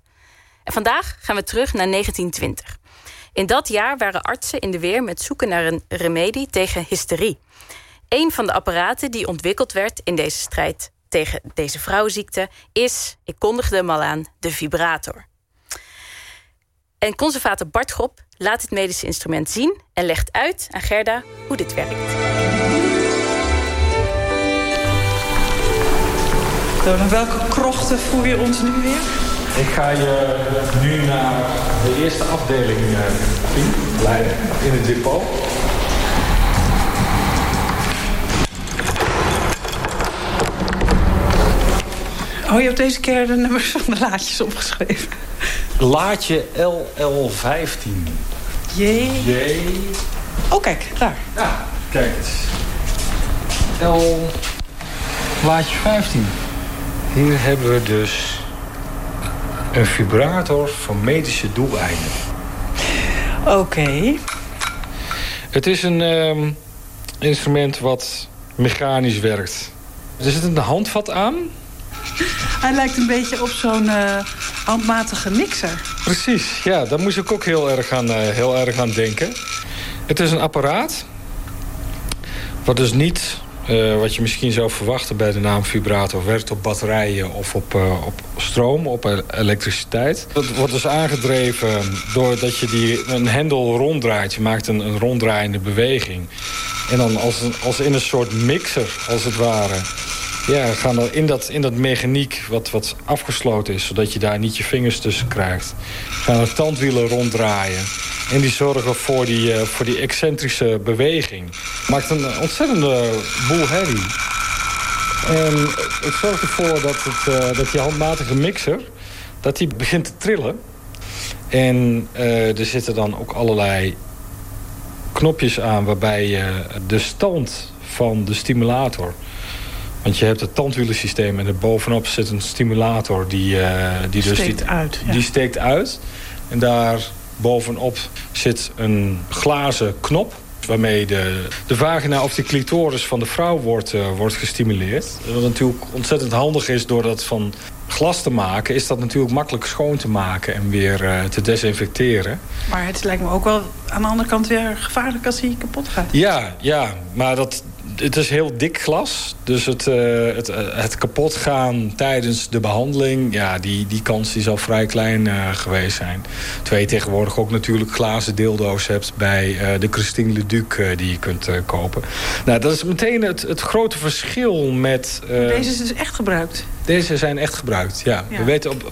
[SPEAKER 4] En vandaag gaan we terug naar 1920. In dat jaar waren artsen in de weer met zoeken naar een remedie tegen hysterie. Een van de apparaten die ontwikkeld werd in deze strijd tegen deze vrouwenziekte is, ik kondigde hem al aan, de vibrator. En conservator Bart Grop laat dit medische instrument zien en legt uit aan Gerda hoe dit werkt.
[SPEAKER 8] Door naar welke krochten voer je ons nu weer?
[SPEAKER 9] Ik ga je nu naar de eerste afdeling uh, leiden in het depot.
[SPEAKER 8] Oh, je hebt deze keer de nummers van de laadjes opgeschreven.
[SPEAKER 9] Laadje LL15.
[SPEAKER 8] Jee.
[SPEAKER 9] Jee.
[SPEAKER 8] Oh, kijk, daar.
[SPEAKER 9] Ja, kijk eens. L... Laadje 15. Hier hebben we dus een vibrator voor medische doeleinden.
[SPEAKER 8] Oké.
[SPEAKER 9] Het is een ehm, instrument wat mechanisch werkt. Er zit een handvat aan.
[SPEAKER 8] Hij lijkt een beetje op zo'n eh, handmatige mixer.
[SPEAKER 9] Precies, ja, daar moest ik ook heel erg aan, eh, heel erg aan denken. Het is een apparaat wat dus niet uh, wat je misschien zou verwachten bij de naam vibrator... werkt op batterijen of op, uh, op stroom, op elektriciteit. Dat wordt dus aangedreven doordat je die, een hendel ronddraait. Je maakt een, een ronddraaiende beweging. En dan als, als in een soort mixer, als het ware... Ja, gaan er in dat, in dat mechaniek wat, wat afgesloten is... zodat je daar niet je vingers tussen krijgt... gaan er tandwielen ronddraaien. En die zorgen voor die, uh, voor die excentrische beweging. Maakt een ontzettende boel herrie. En het zorgt ervoor dat, het, uh, dat die handmatige mixer... dat die begint te trillen. En uh, er zitten dan ook allerlei knopjes aan... waarbij je de stand van de stimulator... Want je hebt het tandwielensysteem en er bovenop zit een stimulator die, uh, die
[SPEAKER 8] steekt
[SPEAKER 9] dus die,
[SPEAKER 8] uit. Ja.
[SPEAKER 9] Die steekt uit. En daar bovenop zit een glazen knop waarmee de, de vagina of de clitoris van de vrouw wordt, uh, wordt gestimuleerd. Wat natuurlijk ontzettend handig is door dat van glas te maken... is dat natuurlijk makkelijk schoon te maken en weer uh, te desinfecteren.
[SPEAKER 8] Maar het lijkt me ook wel aan de andere kant weer gevaarlijk als hij kapot gaat.
[SPEAKER 9] Ja, ja maar dat, het is heel dik glas. Dus het, uh, het, het kapot gaan tijdens de behandeling... ja, die, die kans die zal vrij klein uh, geweest zijn. Je tegenwoordig ook natuurlijk glazen dildo's hebt... bij de Christine Leduc die je kunt kopen. Nou, dat is meteen het, het grote verschil met...
[SPEAKER 8] Deze is dus echt gebruikt?
[SPEAKER 9] Deze zijn echt gebruikt, ja. ja. We weten op,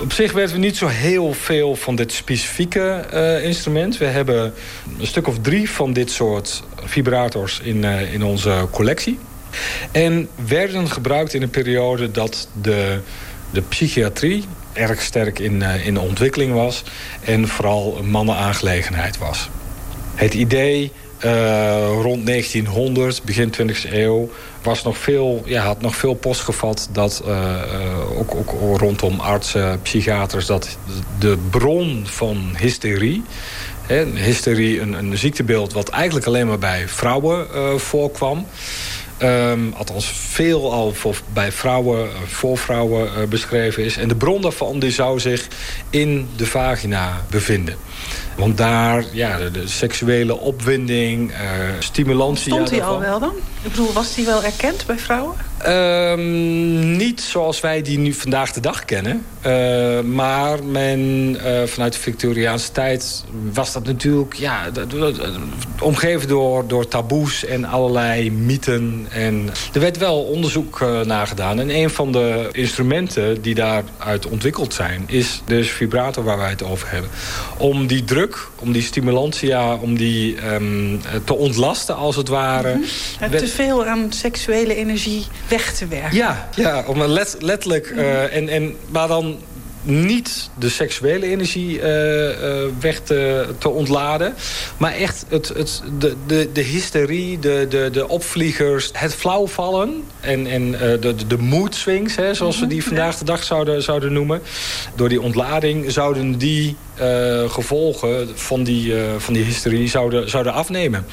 [SPEAKER 9] op zich weten we niet zo heel veel van dit specifieke uh, instrument. We hebben een stuk of drie van dit soort vibrators in, uh, in onze collectie. En werden gebruikt in een periode dat de, de psychiatrie erg sterk in, uh, in ontwikkeling was. En vooral een mannenaangelegenheid was. Het idee uh, rond 1900, begin 20e eeuw, was nog veel, ja, had nog veel post gevat dat uh, uh, ook, ook rondom artsen, psychiaters, dat de bron van hysterie, hysterie, een, een ziektebeeld wat eigenlijk alleen maar bij vrouwen voorkwam. Um, althans veel al voor, bij vrouwen, voor vrouwen beschreven is. En de bron daarvan die zou zich in de vagina bevinden. Want daar, ja, de, de seksuele opwinding, uh, stimulantie...
[SPEAKER 8] Stond hij
[SPEAKER 9] ja,
[SPEAKER 8] al wel dan? Ik bedoel, was hij wel erkend bij vrouwen?
[SPEAKER 9] Um, niet zoals wij die nu vandaag de dag kennen. Uh, maar men, uh, vanuit de Victoriaanse tijd was dat natuurlijk... Ja, omgeven door, door taboes en allerlei mythen. En er werd wel onderzoek uh, naar gedaan. En een van de instrumenten die daaruit ontwikkeld zijn... is dus vibrator waar wij het over hebben. Om die druk, om die stimulantia, om die um, te ontlasten als het ware.
[SPEAKER 8] Mm -hmm. Te veel aan seksuele energie weg te werken.
[SPEAKER 9] Ja, ja om let, letterlijk. Uh, en, en, maar dan niet de seksuele energie weg te, te, ontladen. Maar echt het, het, de, de, de hysterie, de, de, de opvliegers, het flauwvallen en, en de, de, de mood swings, hè, zoals we die mhm. vandaag de dag zouden, zouden noemen. Door die ontlading zouden die uh, gevolgen van die, uh, van die hysterie zouden, zouden afnemen.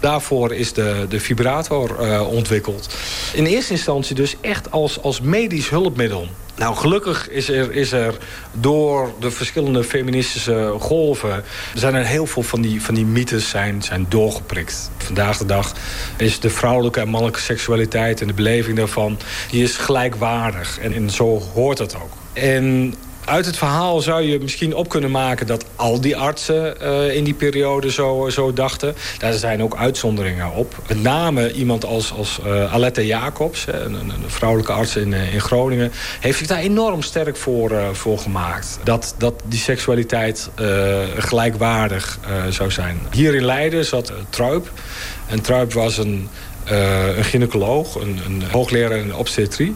[SPEAKER 9] Daarvoor is de, de vibrator uh, ontwikkeld. In eerste instantie dus echt als, als medisch hulpmiddel. Nou, gelukkig is er, is er door de verschillende feministische golven... zijn er heel veel van die, van die mythes zijn, zijn doorgeprikt. Vandaag de dag is de vrouwelijke en mannelijke seksualiteit... en de beleving daarvan, die is gelijkwaardig. En, zo hoort het ook. En uit het verhaal zou je misschien op kunnen maken... dat al die artsen uh, in die periode zo, zo dachten. Daar zijn ook uitzonderingen op. Met name iemand als, als uh, Alette Jacobs, een, een, vrouwelijke arts in, in Groningen... heeft zich daar enorm sterk voor, voor gemaakt. Dat, dat die seksualiteit gelijkwaardig zou zijn. Hier in Leiden zat Truip. En Truip was een, een gynaecoloog, een, een hoogleraar in obstetrie...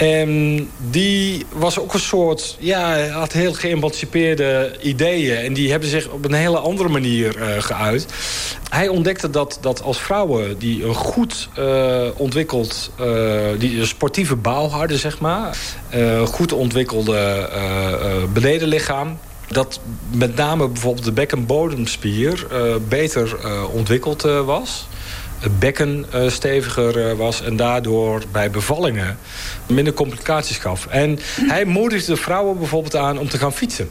[SPEAKER 9] En die was ook een soort... Ja, had heel geëmancipeerde ideeën. En die hebben zich op een hele andere manier uh, geuit. Hij ontdekte dat, dat als vrouwen die een goed uh, ontwikkeld... Uh, die een sportieve bouw hadden, zeg maar... goed ontwikkelde benedenlichaam dat met name bijvoorbeeld de bek- en bodemspier beter ontwikkeld was het bekken uh, steviger uh, was... en daardoor bij bevallingen minder complicaties gaf. En hij moedigde vrouwen bijvoorbeeld aan om te gaan fietsen.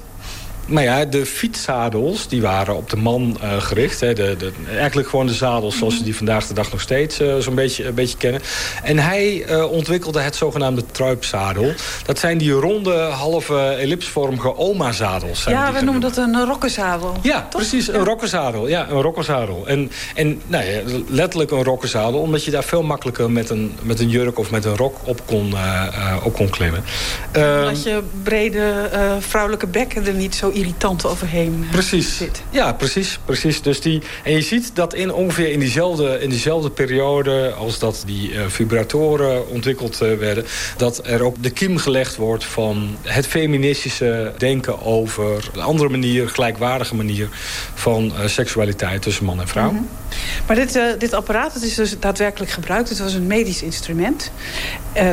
[SPEAKER 9] Maar ja, de fietszadels die waren op de man uh, gericht. Hè. De, de, eigenlijk gewoon de zadels zoals we die vandaag de dag nog steeds uh, zo'n beetje, een beetje kennen. En hij uh, ontwikkelde het zogenaamde truipzadel. Dat zijn die ronde, halve ellipsvormige oma-zadels.
[SPEAKER 8] Ja, we noemen dat een rokkenzadel.
[SPEAKER 9] Ja, precies, een rokkenzadel. Ja, een rokkenzadel. En, en nou ja, letterlijk een rokkenzadel, omdat je daar veel makkelijker met een, met een jurk of met een rok op kon, op kon klimmen.
[SPEAKER 8] Omdat je brede vrouwelijke bekken er niet zo irritant overheen
[SPEAKER 9] eh, precies.
[SPEAKER 8] zit.
[SPEAKER 9] Ja, precies. precies. Dus die, en je ziet dat in ongeveer in diezelfde, in diezelfde periode... als dat die uh, vibratoren ontwikkeld uh, werden... dat er ook de kiem gelegd wordt van het feministische denken... over een andere manier, gelijkwaardige manier... van uh, seksualiteit tussen man en vrouw. Mm -hmm.
[SPEAKER 8] Maar dit, dit apparaat het is dus daadwerkelijk gebruikt. Het was een medisch instrument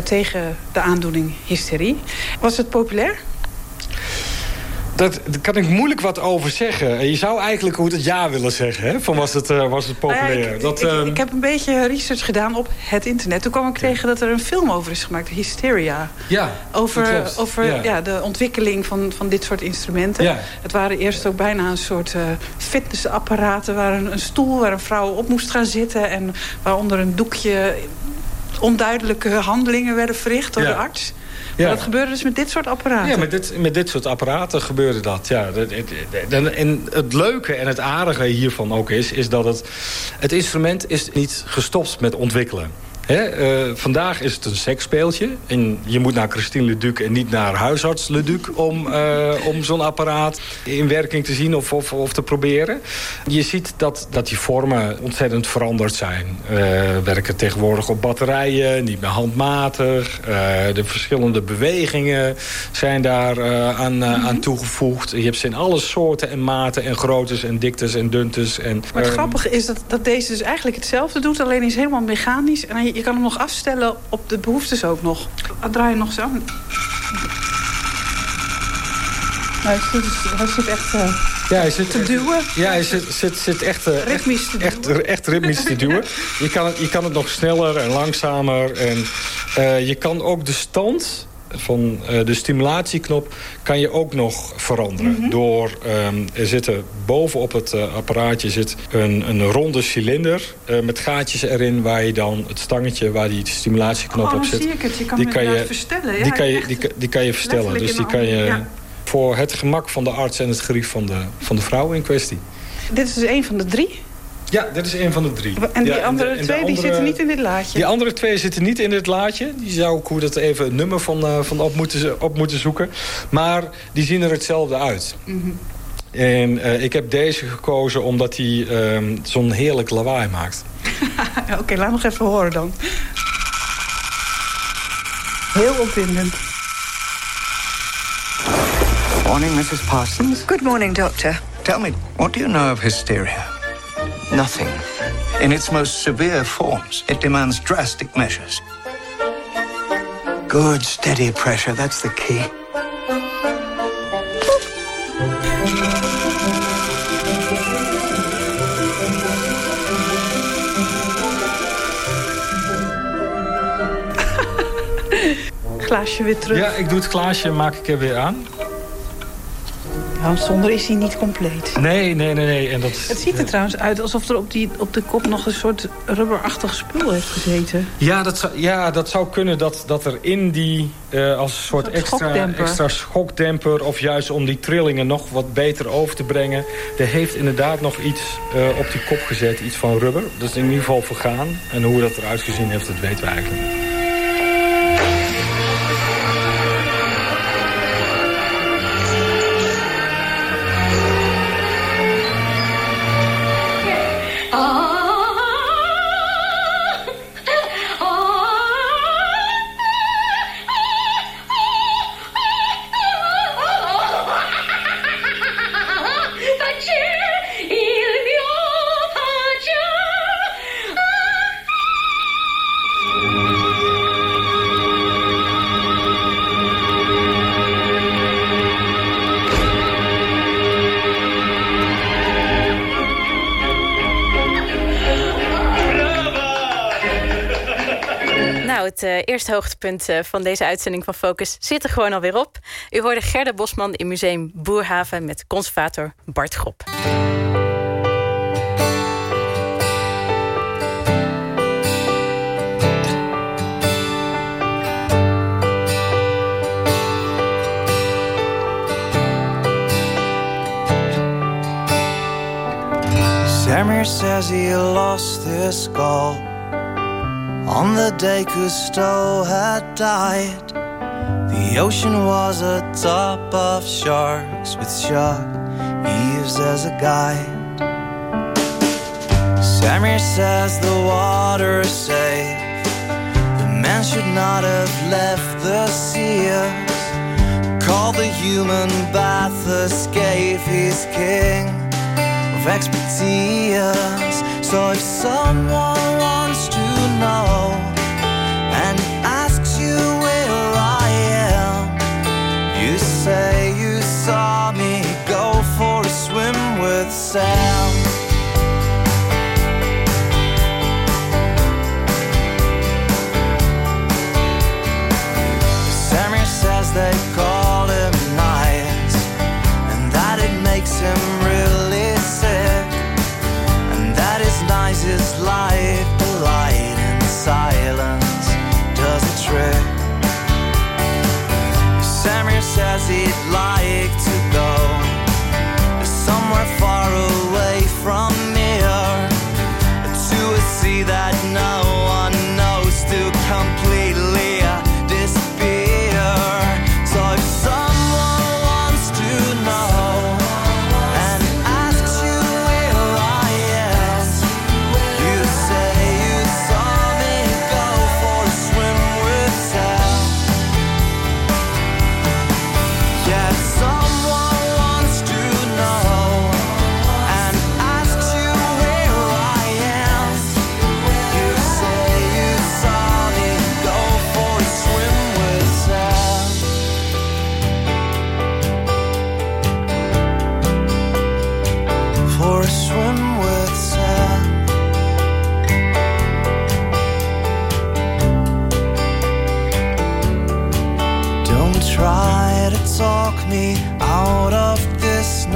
[SPEAKER 8] tegen de aandoening hysterie. Was het populair?
[SPEAKER 9] Dat, daar kan ik moeilijk wat over zeggen. Je zou eigenlijk hoe het ja willen zeggen. Hè? Van was het, uh, was het populair. Nou ja,
[SPEAKER 8] ik,
[SPEAKER 9] dat,
[SPEAKER 8] ik, ik, heb een beetje research gedaan op het internet. Toen kwam ik tegen dat er een film over is gemaakt. Hysteria.
[SPEAKER 9] Ja,
[SPEAKER 8] Over, over ja. ja. de ontwikkeling van, van dit soort instrumenten.
[SPEAKER 9] Ja.
[SPEAKER 8] Het waren eerst ook bijna een soort uh, fitnessapparaten. Waar een, een stoel waar een vrouw op moest gaan zitten. En waaronder een doekje onduidelijke handelingen werden verricht door
[SPEAKER 9] ja.
[SPEAKER 8] de arts. Maar dat gebeurde dus met dit soort apparaten?
[SPEAKER 9] Ja, met dit, met dit soort apparaten gebeurde dat. Ja. En het leuke en het aardige hiervan ook is... is dat het, het instrument is niet gestopt met ontwikkelen. He, uh, vandaag is het een seksspeeltje. En je moet naar Christine Leduc en niet naar huisarts Leduc... om, uh, om zo'n apparaat in werking te zien of, of, of, te proberen. Je ziet dat, dat die vormen ontzettend veranderd zijn. Uh, werken tegenwoordig op batterijen, niet meer handmatig. de verschillende bewegingen zijn daar aan, mm -hmm. aan toegevoegd. Je hebt ze in alle soorten en maten en groottes en diktes en duntes. En,
[SPEAKER 8] maar het grappige is dat, dat deze dus eigenlijk hetzelfde doet... alleen is helemaal mechanisch en je kan hem nog afstellen op de behoeftes ook nog. Draai je nog zo. Hij zit, hij zit echt uh,
[SPEAKER 9] ja, hij zit,
[SPEAKER 8] te duwen.
[SPEAKER 9] Ja, hij zit, zit, zit echt, uh,
[SPEAKER 8] ritmisch te
[SPEAKER 9] echt, echt, echt, ritmisch te duwen. Je kan, het, je kan het nog sneller en langzamer. En, uh, je kan ook de stand van uh, de stimulatieknop kan je ook nog veranderen. Mm -hmm. Door, um, er zitten bovenop het uh, apparaatje zit een, een ronde cilinder uh, met gaatjes erin waar je dan het stangetje waar die stimulatieknop
[SPEAKER 8] oh,
[SPEAKER 9] op zit.
[SPEAKER 8] Zie ik het. Je kan
[SPEAKER 9] die kan je
[SPEAKER 8] verstellen. Ja,
[SPEAKER 9] die, kan je, die, die, kan je verstellen. Dus die kan je ja. voor het gemak van de arts en het gerief van de, van de vrouw in kwestie.
[SPEAKER 8] Dit is dus een van de drie?
[SPEAKER 9] Ja, dit is een van de drie.
[SPEAKER 8] En die
[SPEAKER 9] ja,
[SPEAKER 8] andere
[SPEAKER 9] en de,
[SPEAKER 8] twee
[SPEAKER 9] en
[SPEAKER 8] die zitten niet in dit laadje?
[SPEAKER 9] Die andere twee zitten niet in dit laadje. Die zou ik hoe dat even een nummer van, uh, van op, moeten, op moeten zoeken. Maar die zien er hetzelfde uit.
[SPEAKER 8] Mm -hmm.
[SPEAKER 9] En uh, ik heb deze gekozen omdat hij uh, zo'n heerlijk lawaai maakt.
[SPEAKER 8] Oké, okay, laat nog even horen dan. Heel opwindend.
[SPEAKER 10] Morning, Mrs. Parsons.
[SPEAKER 11] Good morning, Doctor.
[SPEAKER 10] Tell me, what do you know of hysteria?
[SPEAKER 11] Nothing.
[SPEAKER 10] In its most severe forms, it demands drastic measures. Good, steady pressure, that's the key.
[SPEAKER 8] Glaasje weer terug.
[SPEAKER 9] Ja, ik doe het glaasje maak ik er weer aan.
[SPEAKER 8] Want zonder is hij niet compleet.
[SPEAKER 9] Nee, nee, nee. nee. En dat,
[SPEAKER 8] Het ziet er trouwens uit alsof er op, die, op de kop nog een soort rubberachtig spul heeft gezeten.
[SPEAKER 9] Ja, dat zou, ja, dat zou kunnen dat, dat er in die, uh, als een soort,
[SPEAKER 8] soort
[SPEAKER 9] extra,
[SPEAKER 8] schokdemper.
[SPEAKER 9] extra schokdemper... of juist om die trillingen nog wat beter over te brengen... er heeft inderdaad nog iets uh, op die kop gezet, iets van rubber. Dat is in ieder geval vergaan. En hoe dat eruit gezien heeft, dat weten we eigenlijk niet.
[SPEAKER 4] Hoogtepunt uh, van deze uitzending van Focus zit er gewoon alweer op. U hoorde Gerda Bosman in Museum Boerhaven met conservator Bart Grop.
[SPEAKER 12] Samir says he lost his skull on the day Cousteau had died. The ocean was a top of sharks with shark Eves as a guide. Samir says the water is safe. The man should not have left the seas. Call the human bath escape. He's king of expertise. So if someone wants to know swim with Sam. Samir says they call him nice and that it makes him really sick and that his nice is life light and silence does a trick. Samir says he'd from here to a sea that no one knows to completely try to talk me out of this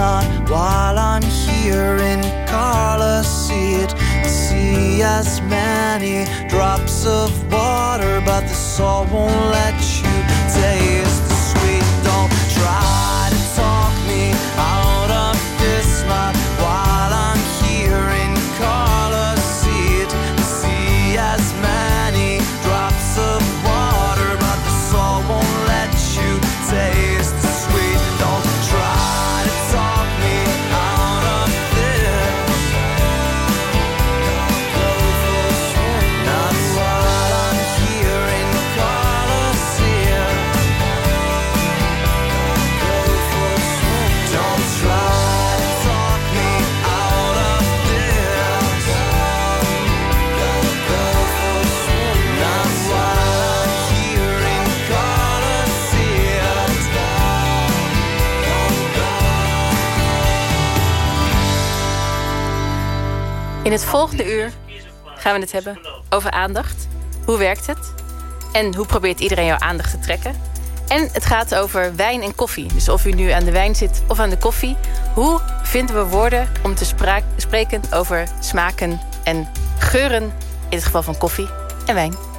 [SPEAKER 12] while I'm here in Carla seat. See as many drops of water, but the salt won't let you
[SPEAKER 4] In het volgende uur gaan we het hebben over aandacht. Hoe werkt het? En hoe probeert iedereen jouw aandacht te trekken? En het gaat over wijn en koffie. Dus of u nu aan de wijn zit of aan de koffie. Hoe vinden we woorden om te spreken over smaken en geuren... in het geval van koffie en wijn?